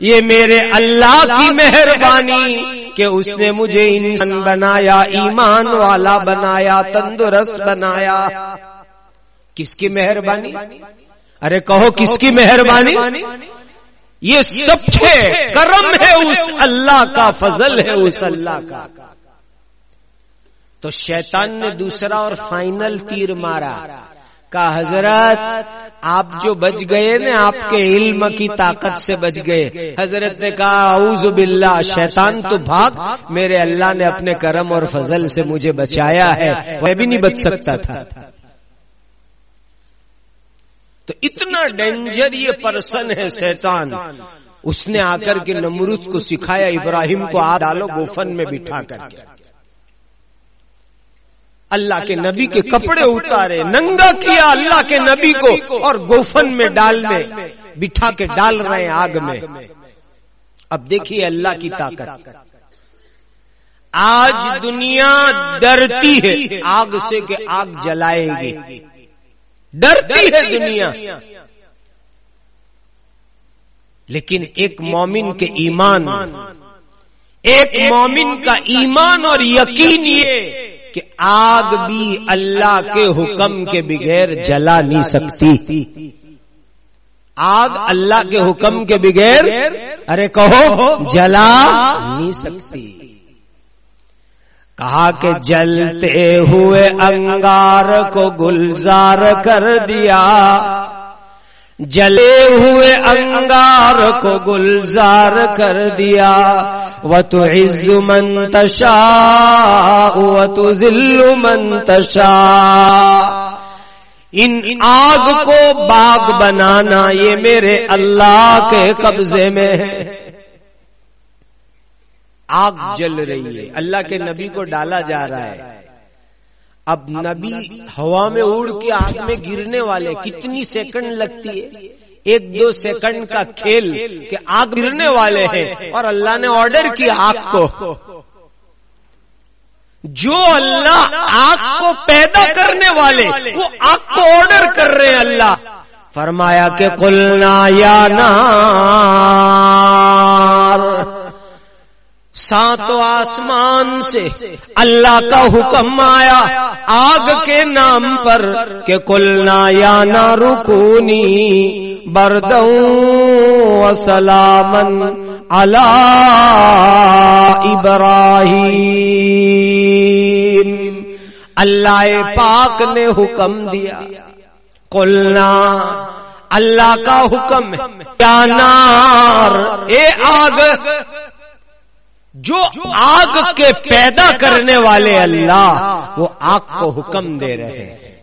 یہ میرے اللہ کی مہربانی کہ اس نے مجھے انسان بنایا، ایمان والا بنایا، تندرست بنایا۔ کس کی مہربانی؟ ارے کہو کس کی مہربانی؟ یہ سب کرم ہے اس اللہ کا فضل ہے اس اللہ کا۔ تو شیطان نے دوسرا اور فائنل تیر مارا۔ کا حضرت آپ جو بچ گئے نا آپ کے علم کی طاقت سے بچ گئے۔ حضرت نے کہا اعوذ باللہ شیطان تو بھاگ میرے اللہ نے اپنے کرم اور فضل سے مجھے بچایا ہے۔ وہ بھی نہیں بچ سکتا تھا۔ تو اتنا ڈینجر یہ پرسن ہے شیطان۔ اس نے آ کر کے نمرود کو سکھایا ابراہیم کو آ ڈالو گوفن میں بٹھا کر کے۔ اللہ کے نبی کے کپڑے اتارے ننگا کیا اللہ کے نبی کو اور گوفن میں ڈالنے بٹھا کے ڈال رہے ہیں آگ میں۔ اب دیکھیے اللہ کی طاقت۔ آج دنیا ڈرتی ہے آگ سے کہ آگ جلائے گی۔ ڈرتی ہے دنیا۔ لیکن ایک مومن کے ایمان ایک مومن کا ایمان اور یقین یہ کہ آگ بھی اللہ کے حکم کے بغیر جلا نہیں سکتی۔ آگ اللہ کے حکم کے بغیر ارے کہو جلا نہیں سکتی۔ کہا کہ جلتے ہوئے انگار کو گلزار کر دیا۔ جلے ہوئے انگار کو گلزار کر دیا۔ و تو عز منتشا و تو ذل منتشا ان آگ کو باغ بنانا یہ میرے اللہ کے قبضے میں ہے۔ آگ جل رہی ہے۔ اللہ کے نبی کو ڈالا جا رہا ہے۔ اب نبی ہوا میں اڑ کے آگ میں گرنے والے کتنی سیکنڈ لگتی ہے؟ ایک دو سیکنڈ کا کھیل کہ آگ گرنے والے ہیں۔ اور اللہ نے آرڈر کیا آگ کو۔ جو اللہ آگ کو پیدا کرنے والے وہ آگ کو آرڈر کر رہے ہیں اللہ۔ فرمایا کہ کلنا یا نار۔ ساتوں آسمان سے اللہ کا حکم آیا، آگ کے نام پر کہ کلنا یا نہ رکونی بردوں سلامن اللہ ابراہیم۔ اللہ پاک نے حکم دیا کلنا اللہ کا حکم نار، اے آگ جو آگ کے پیدا کرنے والے اللہ وہ آگ کو حکم دے رہے ہیں۔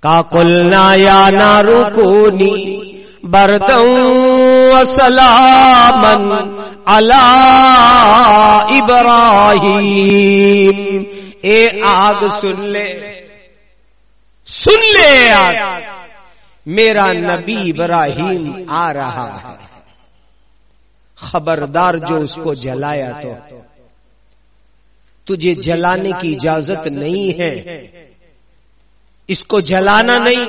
کا کلنا یا نہ رکونی بردوں سلامن اللہ ابراہیم۔ اے آگ سن لے سن لے آگ۔ میرا نبی ابراہیم آ رہا ہے۔ خبردار جو اس کو جلایا تو۔ تجھے جلانے کی اجازت نہیں ہے۔ اس کو جلانا نہیں۔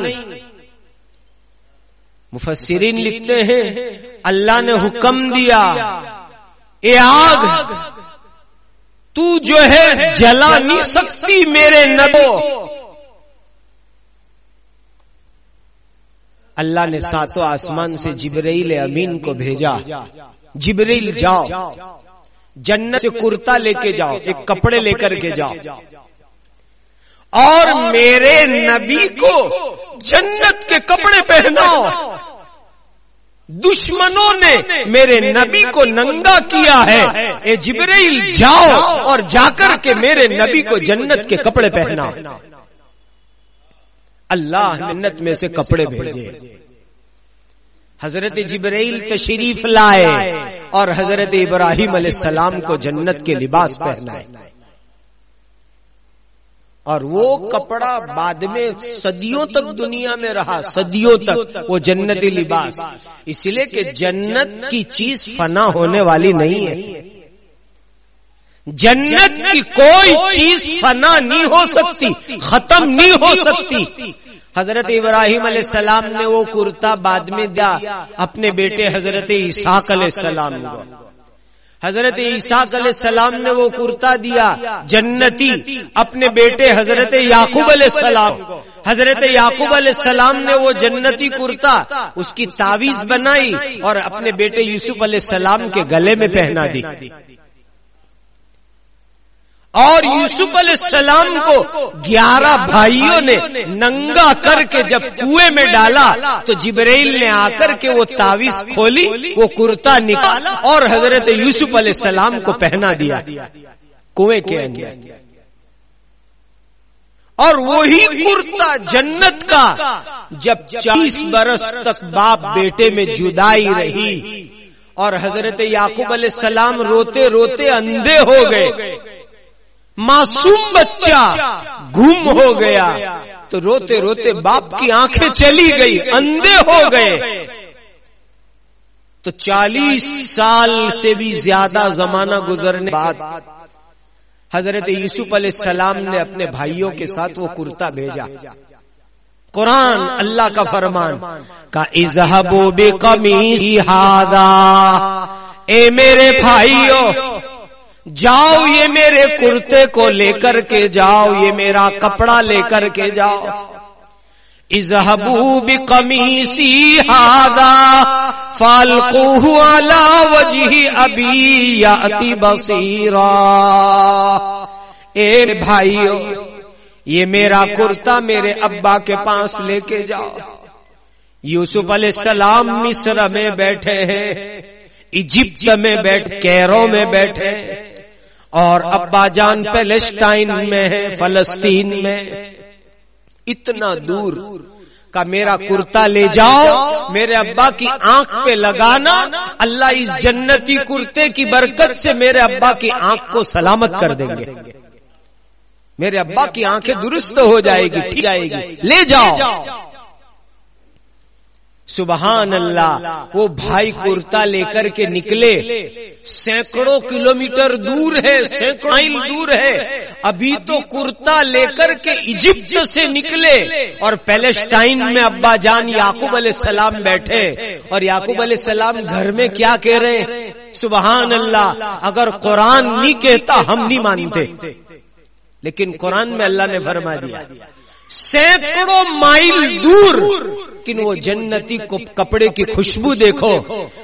مفسرین لکھتے ہیں، اللہ نے حکم دیا، اے آگ، تو جو ہے جلا نہیں سکتی میرے نبو۔ اللہ نے ساتوں آسمان سے جبرائیل امین کو بھیجا۔ جبریل جاؤ، جنت سے کرتا لے کے جاؤ، ایک کپڑے لے کر کے جاؤ۔ اور میرے نبی کو جنت کے کپڑے پہناؤ۔ دشمنوں نے میرے نبی کو ننگا کیا ہے۔ اے جبریل جاؤ اور جا کر کے میرے نبی کو جنت کے کپڑے پہنا اللہ جنت میں سے کپڑے بھیجے۔ حضرت جبرائیل تشریف لائے اور حضرت ابراہیم علیہ السلام کو جنت کے لباس پہنائے۔ اور وہ کپڑا بعد میں صدیوں تک دنیا میں رہا صدیوں تک وہ جنتی لباس۔ اس لیے کہ جنت کی چیز فنا ہونے والی نہیں ہے۔ جنت کی کوئی چیز فنا نہیں ہو سکتی ختم نہیں ہو سکتی۔ حضرت ابراہیم علیہ السلام نے وہ کرتا بعد میں دیا، اپنے بیٹے حضرت عیساق علیہ السلام کو۔ حضرت عیساق علیہ السلام نے وہ کرتا دیا، جنتی، اپنے بیٹے حضرت یعقوب علیہ السلام حضرت یعقوب علیہ السلام نے وہ جنتی کرتا، اس کی تعویذ بنائی اور اپنے بیٹے یوسف علیہ السلام کے گلے میں پہنا دی۔ اور یوسف علیہ السلام کو گیارہ بھائیوں نے ننگا کر کے جب کنویں میں ڈالا تو جبریل نے آ کر کے وہ تعویذ کھولی، وہ کرتا نکالا اور حضرت یوسف علیہ السلام کو پہنا دیا کنویں کے اندر۔ اور وہی کرتا جنت کا جب چالیس برس تک باپ بیٹے میں جدائی رہی اور حضرت یعقوب علیہ السلام روتے روتے اندھے ہو گئے۔ معصوم بچہ گم ہو گیا تو روتے روتے باپ کی آنکھیں چلی گئی، اندھے ہو گئے۔ تو چالیس سال سے بھی زیادہ زمانہ گزرنے بعد حضرت یوسف علیہ السلام نے اپنے بھائیوں کے ساتھ وہ کرتا بھیجا۔ قرآن اللہ کا فرمان، کا اظہب بے کمی اے میرے بھائیوں جاؤ یہ میرے کرتے کو لے کر کے جاؤ، یہ میرا کپڑا لے کر کے جاؤ۔ ازہبو بکمی سی ہادا فالکو وجہ ابھی یا اتی بصیرا۔ اے بھائیو، یہ میرا کرتا میرے ابا کے پاس لے کے جاؤ۔ یوسف علیہ السلام مصر میں بیٹھے ہیں ایجپٹ میں بیٹھ کیروں میں بیٹھے اور ابا جان پیلسٹائن میں ہے فلسطین میں۔ اتنا دور کا میرا کرتا لے جاؤ میرے ابا کی آنکھ پہ لگانا اللہ اس جنتی کرتے کی برکت سے میرے ابا کی آنکھ کو سلامت کر دیں گے۔ میرے ابا کی آنکھیں درست ہو جائے گی ٹھیک جائے گی۔ لے جاؤ۔ سبحان اللہ، وہ بھائی کرتا لے کر کے نکلے۔ سینکڑوں کلومیٹر دور ہے، سینکڑوں دور ہے۔ ابھی تو کرتا لے کر کے ایجپٹ سے نکلے۔ اور پیلسٹائن میں ابا جان یعقوب علیہ السلام بیٹھے۔ اور یعقوب علیہ السلام گھر میں کیا کہہ رہے سبحان اللہ، اگر قرآن نہیں کہتا، ہم نہیں مانتے۔ لیکن قرآن میں اللہ نے فرما دیا۔ سینکڑوں مائل دور کن وہ جنتی کپڑے کی خوشبو دیکھو۔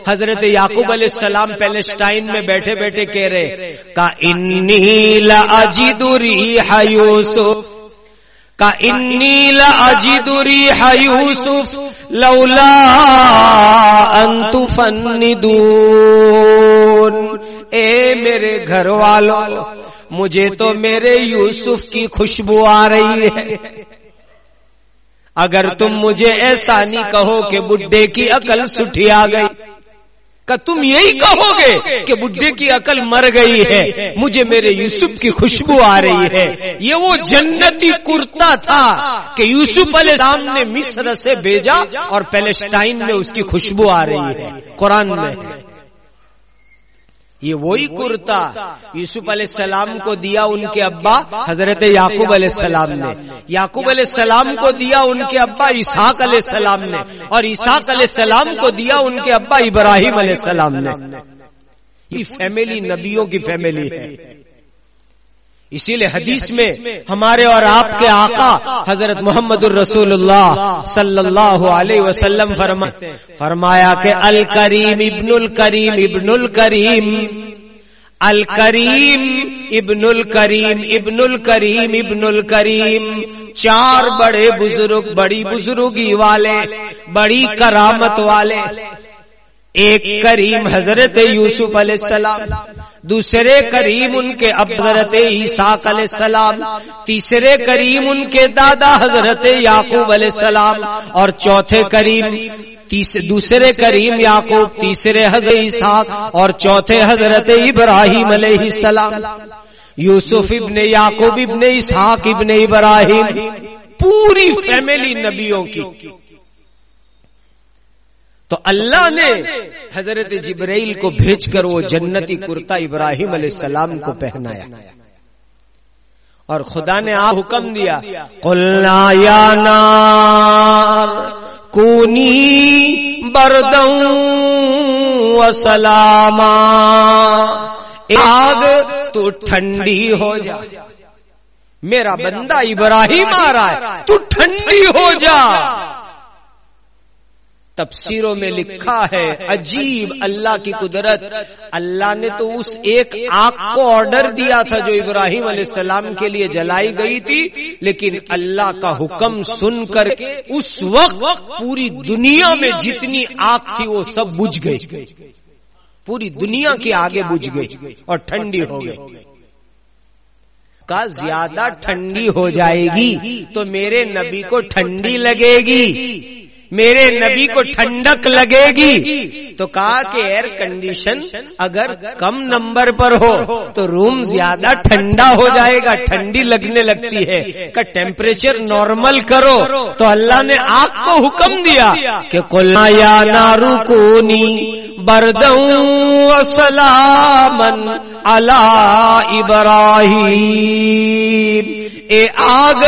حضرت یعقوب علیہ السلام پیلسٹائن میں بیٹھے بیٹھے کہہ رہے، کا انی لاجد ہے یوسف۔ کا انی لاجد ریح یوسف لولا ان تفندون۔ اے میرے گھر والوں مجھے تو میرے یوسف کی خوشبو آ رہی ہے۔ اگر تم مجھے ایسا نہیں کہو کہ بڈھے کی عقل سٹھی آ گئی کہ تم یہی کہو گے کہ بڈھے کی عقل مر گئی ہے، مجھے میرے یوسف کی خوشبو آ رہی ہے۔ یہ وہ جنتی کرتا تھا کہ یوسف علیہ السلام نے مصر سے بھیجا اور پیلسٹائن میں اس کی خوشبو آ رہی ہے۔ قرآن میں یہ وہی کرتا یوسف علیہ السلام کو دیا ان کے ابا حضرت یعقوب علیہ السلام نے۔ یعقوب علیہ السلام کو دیا ان کے ابا اسحاق علیہ السلام نے۔ اور اسحاق علیہ السلام کو دیا ان کے ابا ابراہیم علیہ السلام نے۔ یہ فیملی نبیوں کی فیملی ہے۔ اسی لیے حدیث میں ہمارے اور آپ کے آقا حضرت محمد الرسول اللہ صلی اللہ علیہ وسلم فرمایا کہ الکریم ابن الکریم ابن الکریم الکریم ابن الکریم ابن الکریم ابن الکریم چار بڑے بزرگ بڑی بزرگی والے بڑی کرامت والے۔ ایک کریم حضرت یوسف علیہ السلام، دوسرے کریم ان کے اب حضرت عیساق علیہ السلام، تیسرے کریم ان کے دادا حضرت یعقوب علیہ السلام، اور چوتھے کریم دوسرے کریم یعقوب، تیسرے حضرت عیساق اور چوتھے حضرت ابراہیم علیہ السلام۔ یوسف ابن یعقوب ابن اسحاق ابن ابراہیم، پوری فیملی نبیوں کی۔ تو اللہ نے حضرت جبرائیل کو بھیج کر وہ جنتی کرتا ابراہیم علیہ السلام کو پہنایا۔ اور خدا نے آ حکم دیا، قلنا یا نار، کونی بردوں سلاما۔ آگ تو ٹھنڈی ہو جا۔ میرا بندہ ابراہیم آ رہا ہے، تو ٹھنڈی ہو جا۔ تفسیروں میں لکھا ہے عجیب اللہ کی قدرت۔ اللہ نے تو اس ایک آگ کو آرڈر دیا تھا جو ابراہیم علیہ السلام کے لیے جلائی گئی تھی لیکن اللہ کا حکم سن کر اس وقت پوری دنیا میں جتنی آگ تھی وہ سب بجھ گئی۔ پوری دنیا کی آگے بجھ گئی اور ٹھنڈی ہو گئی۔ کا زیادہ ٹھنڈی ہو جائے گی تو میرے نبی کو ٹھنڈی لگے گی۔ میرے نبی کو ٹھنڈک لگے گی تو کہا کہ ایئر کنڈیشن اگر کم نمبر پر ہو تو روم زیادہ ٹھنڈا ہو جائے گا ٹھنڈی لگنے لگتی ہے۔ کا ٹیمپریچر نارمل کرو تو اللہ نے آگ کو حکم دیا کہ کلنا یا نارو کونی بردوں سلامن اللہ ابراہیم۔ اے آگ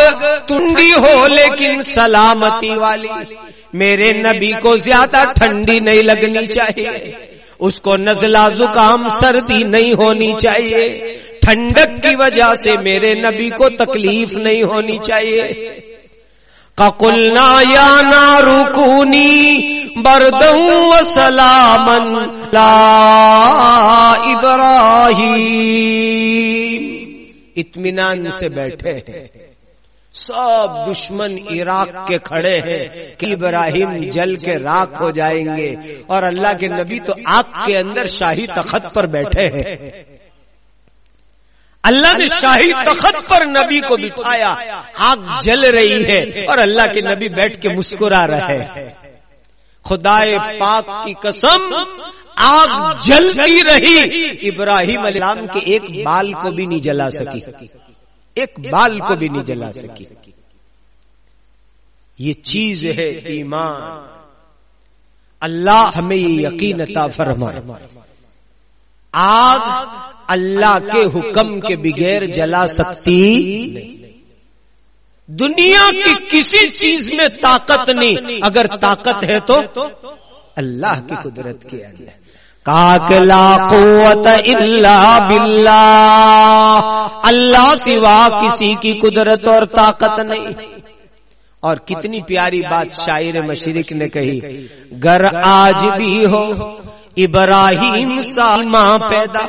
ٹنڈی ہو لیکن سلامتی والی۔ میرے نبی کو زیادہ ٹھنڈی نہیں لگنی چاہیے۔ اس کو نزلہ زکام سردی نہیں ہونی چاہیے۔ ٹھنڈک کی وجہ سے میرے نبی کو تکلیف نہیں ہونی چاہیے۔ ککلنا یا نا رکونی بردوں سلامن لا ابراہیم اطمینان سے بیٹھے۔ ہیں سب دشمن عراق کے کھڑے ہیں، کہ ابراہیم جل کے راک ہو جائیں گے۔ اور اللہ کے نبی تو آگ کے اندر شاہی تخت پر بیٹھے ہیں۔ اللہ نے شاہی تخت پر نبی کو بٹھایا، آگ جل رہی ہے اور اللہ کے نبی بیٹھ کے مسکرا رہے خدا پاک کی قسم، آگ جلتی رہی۔ ابراہیم علیہ السلام کے ایک بال کو بھی نہیں جلا سکی۔ ایک بال کو بھی نہیں جلا سکی۔ یہ چیز ہے ایمان۔ اللہ ہمیں یہ یقین عطا فرمائے۔ آگ اللہ کے حکم کے بغیر جلا سکتی دنیا کی کسی چیز میں طاقت نہیں۔ اگر طاقت ہے تو اللہ کی قدرت کے اندر۔ کاکلا قوت اللہ باللہ۔ اللہ سوا کسی کی قدرت اور طاقت نہیں۔ اور کتنی پیاری بات شاعر مشرق نے کہی، گر آج بھی ہو ابراہیم سا ماں پیدا۔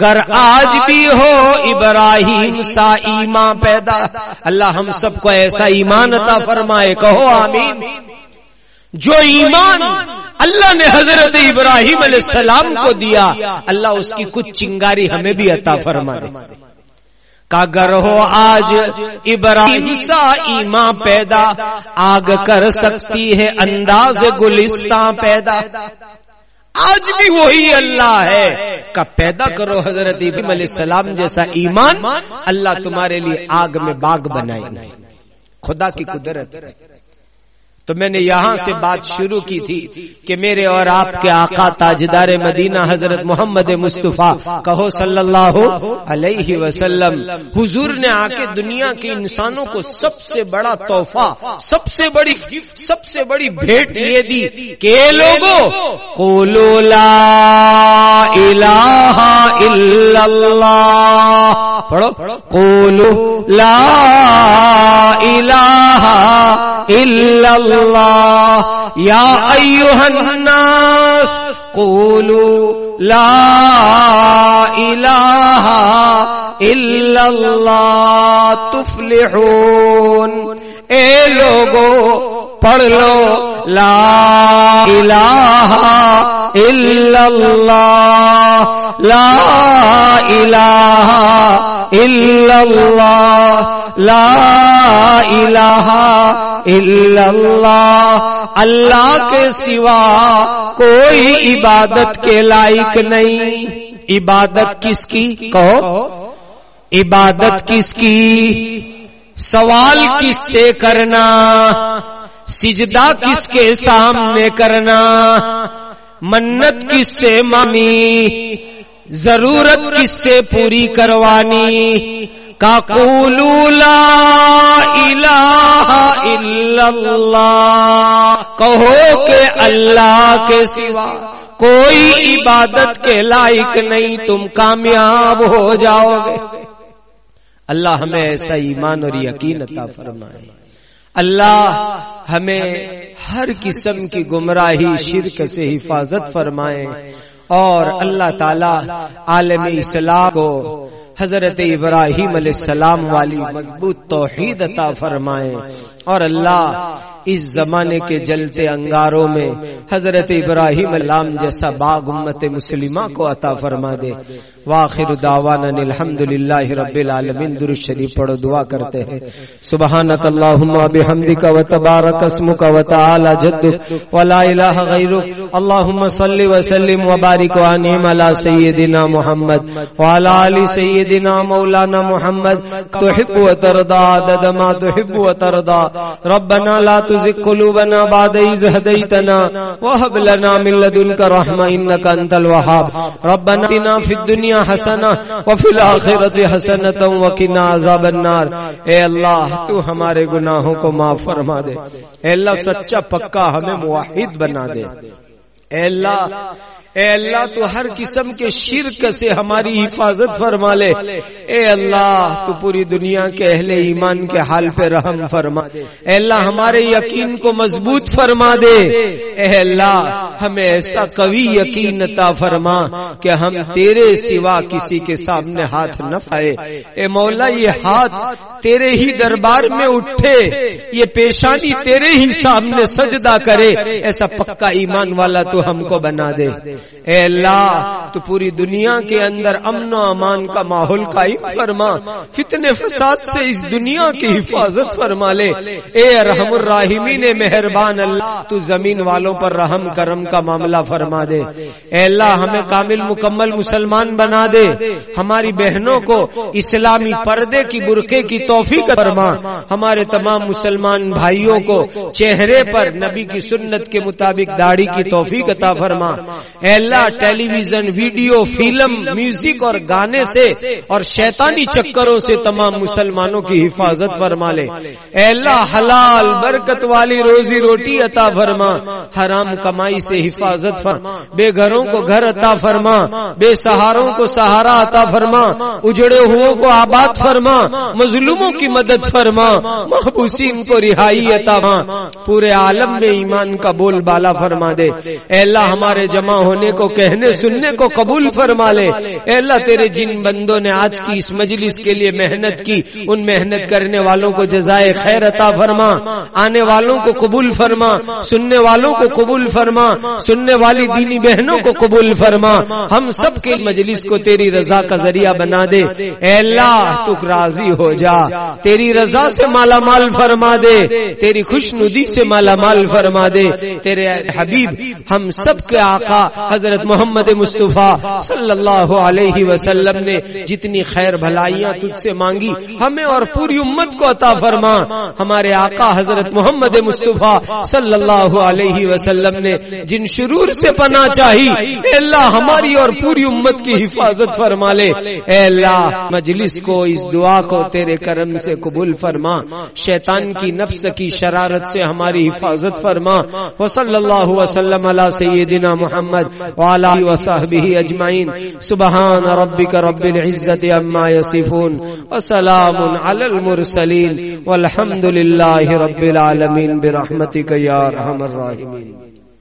گر آج بھی ہو ابراہیم سا ایمان پیدا۔ اللہ ہم سب کو ایسا ایمان عطا فرمائے، کہو آمین۔ جو ایمان اللہ نے حضرت ابراہیم علیہ السلام کو دیا، اللہ اس کی کچھ چنگاری ہمیں بھی عطا فرمائے کاگر ہو آج ابراہیم سا ایمان پیدا، آگ کر سکتی ہے، انداز گلستان پیدا۔ آج بھی وہی اللہ ہے۔ کا پیدا کرو حضرت ابراہیم علیہ السلام جیسا ایمان، اللہ تمہارے لیے آگ میں باغ بنائے۔ خدا کی قدرت۔ تو میں نے یہاں سے بات شروع کی تھی کہ میرے اور آپ کے آقا تاجدار مدینہ حضرت محمد مصطفیٰ کہو صلی اللہ علیہ وسلم، حضور نے آ کے دنیا کے انسانوں کو سب سے بڑا تحفہ، سب سے بڑی سب سے بڑی بھیٹ یہ دی کہ لوگوں کو پڑھو قولو لا الہ الا اللہ۔ اللہ یا ایوہ الناس قولوا لا الہ الا اللہ تفلحون۔ اے لوگوں پڑھ لو، لا الہ الا اللہ، لا الہ الا اللہ، لا الہ الا اللہ۔ اللہ کے سوا کوئی عبادت کے لائق نہیں۔ عبادت کس کی؟ کہو۔ عبادت کس کی؟ سوال کس سے کرنا؟ سجدہ کس کے سامنے کرنا؟ منت کس سے مانی ضرورت کس سے پوری کروانی؟ کا لا الہ الا اللہ۔ کہو کہ اللہ کے سوا کوئی عبادت کے لائق نہیں، تم کامیاب ہو جاؤ گے۔ اللہ ہمیں ایسا ایمان اور یقین عطا فرمائے۔ اللہ ہمیں ہر قسم کی گمراہی شرک سے حفاظت فرمائے۔ اور اللہ تعالی عالم اسلام کو حضرت ابراہیم علیہ السلام والی مضبوط توحید عطا فرمائے۔ اور اللہ اس زمانے کے جلتے انگاروں میں حضرت ابراہیم علام جیسا باغ امت مسلمہ کو عطا فرما دے۔ واخر دعوانا الحمد للہ رب العالمین۔ در شریف پڑھو، دعا کرتے ہیں۔ سبحانک اللہم بحمدک و تبارک اسمک و تعالی جدک و لا الہ غیرک۔ اللہم صلی و سلم و بارک و انیم علی سیدنا محمد و علی آل سیدنا مولانا محمد۔ تحب و تردا عدد ما تحب و تردا ربنا لا تزق قلوبنا بعد إذ هديتنا وهب لنا من لدنك رحمة إنك أنت الوهاب. ربنا اتنا في الدنيا حسنة وفي الآخرة حسنة وقنا عذاب النار. اے اللہ، تو ہمارے گناہوں کو معاف فرما دے۔ اے اللہ، سچا پکا ہمیں موحد بنا دے۔ اے اللہ اے اللہ تو ہر قسم کے شرک سے ہماری حفاظت فرما لے۔ اے اللہ تو پوری دنیا کے اہل ایمان کے حال پہ رحم فرما اے اللہ ہمارے یقین کو مضبوط فرما دے۔ اے اللہ ہمیں ایسا قوی یقین عطا فرما کہ ہم تیرے سوا کسی کے سامنے ہاتھ نہ پائے اے مولا، یہ ہاتھ تیرے ہی دربار میں اٹھے۔ یہ پیشانی تیرے ہی سامنے سجدہ کرے۔ ایسا پکا ایمان والا تو ہم کو بنا دے۔ اے اللہ، تو پوری دنیا کے اندر امن و امان کا ماحول قائم فرما، فتنے فساد سے اس دنیا کی حفاظت فرما لے۔ اے رحم الراحمی نے مہربان اللہ، تو زمین والوں پر رحم کرم کا معاملہ فرما دے۔ اے اللہ، ہمیں کامل مکمل مسلمان بنا دے۔ ہماری بہنوں کو اسلامی پردے کی برقے کی توفیق فرما۔ ہمارے تمام مسلمان بھائیوں کو چہرے پر نبی کی سنت کے مطابق داڑھی کی توفیق عطا فرما۔ اے اللہ television video, film, music اور گانے سے اور شیطانی چکروں سے تمام مسلمانوں کی حفاظت فرما لے۔ اے اللہ حلال برکت والی روزی روٹی عطا فرما، حرام کمائی سے حفاظت فرما۔ بے گھروں کو گھر عطا فرما، بے سہاروں کو سہارا عطا فرما۔ اجڑے ہوئے کو آباد فرما، مظلوموں کی مدد فرما۔ محبوسین کو رہائی عطا فرما۔ پورے عالم میں ایمان کا بول بالا فرما دے۔ اے اللہ ہمارے جمع ہونے کو کہنے سننے کو قبول فرما لے۔ اے اللہ تیرے جن بندوں نے آج کی اس مجلس کے لیے محنت کی ان محنت کرنے والوں کو جزائے خیر عطا فرما۔ آنے والوں کو قبول فرما۔ سننے والوں کو قبول فرما۔ سننے والی دینی بہنوں کو قبول فرما۔ ہم سب کے مجلس کو تیری رضا کا ذریعہ بنا دے۔ اے اللہ تو راضی ہو جا۔ تیری رضا سے مالا مال فرما دے۔ تیری خوش ندی سے مالا مال فرما دے۔ تیرے حبیب ہم سب کے آقا حضرت محمد مصطفیٰ صلی اللہ علیہ وسلم نے جتنی خیر بھلائیاں تجھ سے مانگی، ہمیں اور پوری امت کو عطا فرما۔ ہمارے آقا حضرت محمد مصطفیٰ صلی اللہ علیہ وسلم نے جن شرور سے پنا چاہی، اے اللہ ہماری اور پوری امت کی حفاظت فرما لے۔ اے اللہ، مجلس کو، اس دعا کو تیرے کرم سے قبول فرما۔ شیطان کی نفس کی شرارت سے ہماری حفاظت فرما۔ وصلی اللہ وسلم علی سیدنا محمد وعلى وصحبه اجمعین. سبحان ربک رب العزت عما یصفون. وسلام علی المرسلین. والحمد للہ رب العالمین. برحمتک یا ارحم الراحمین.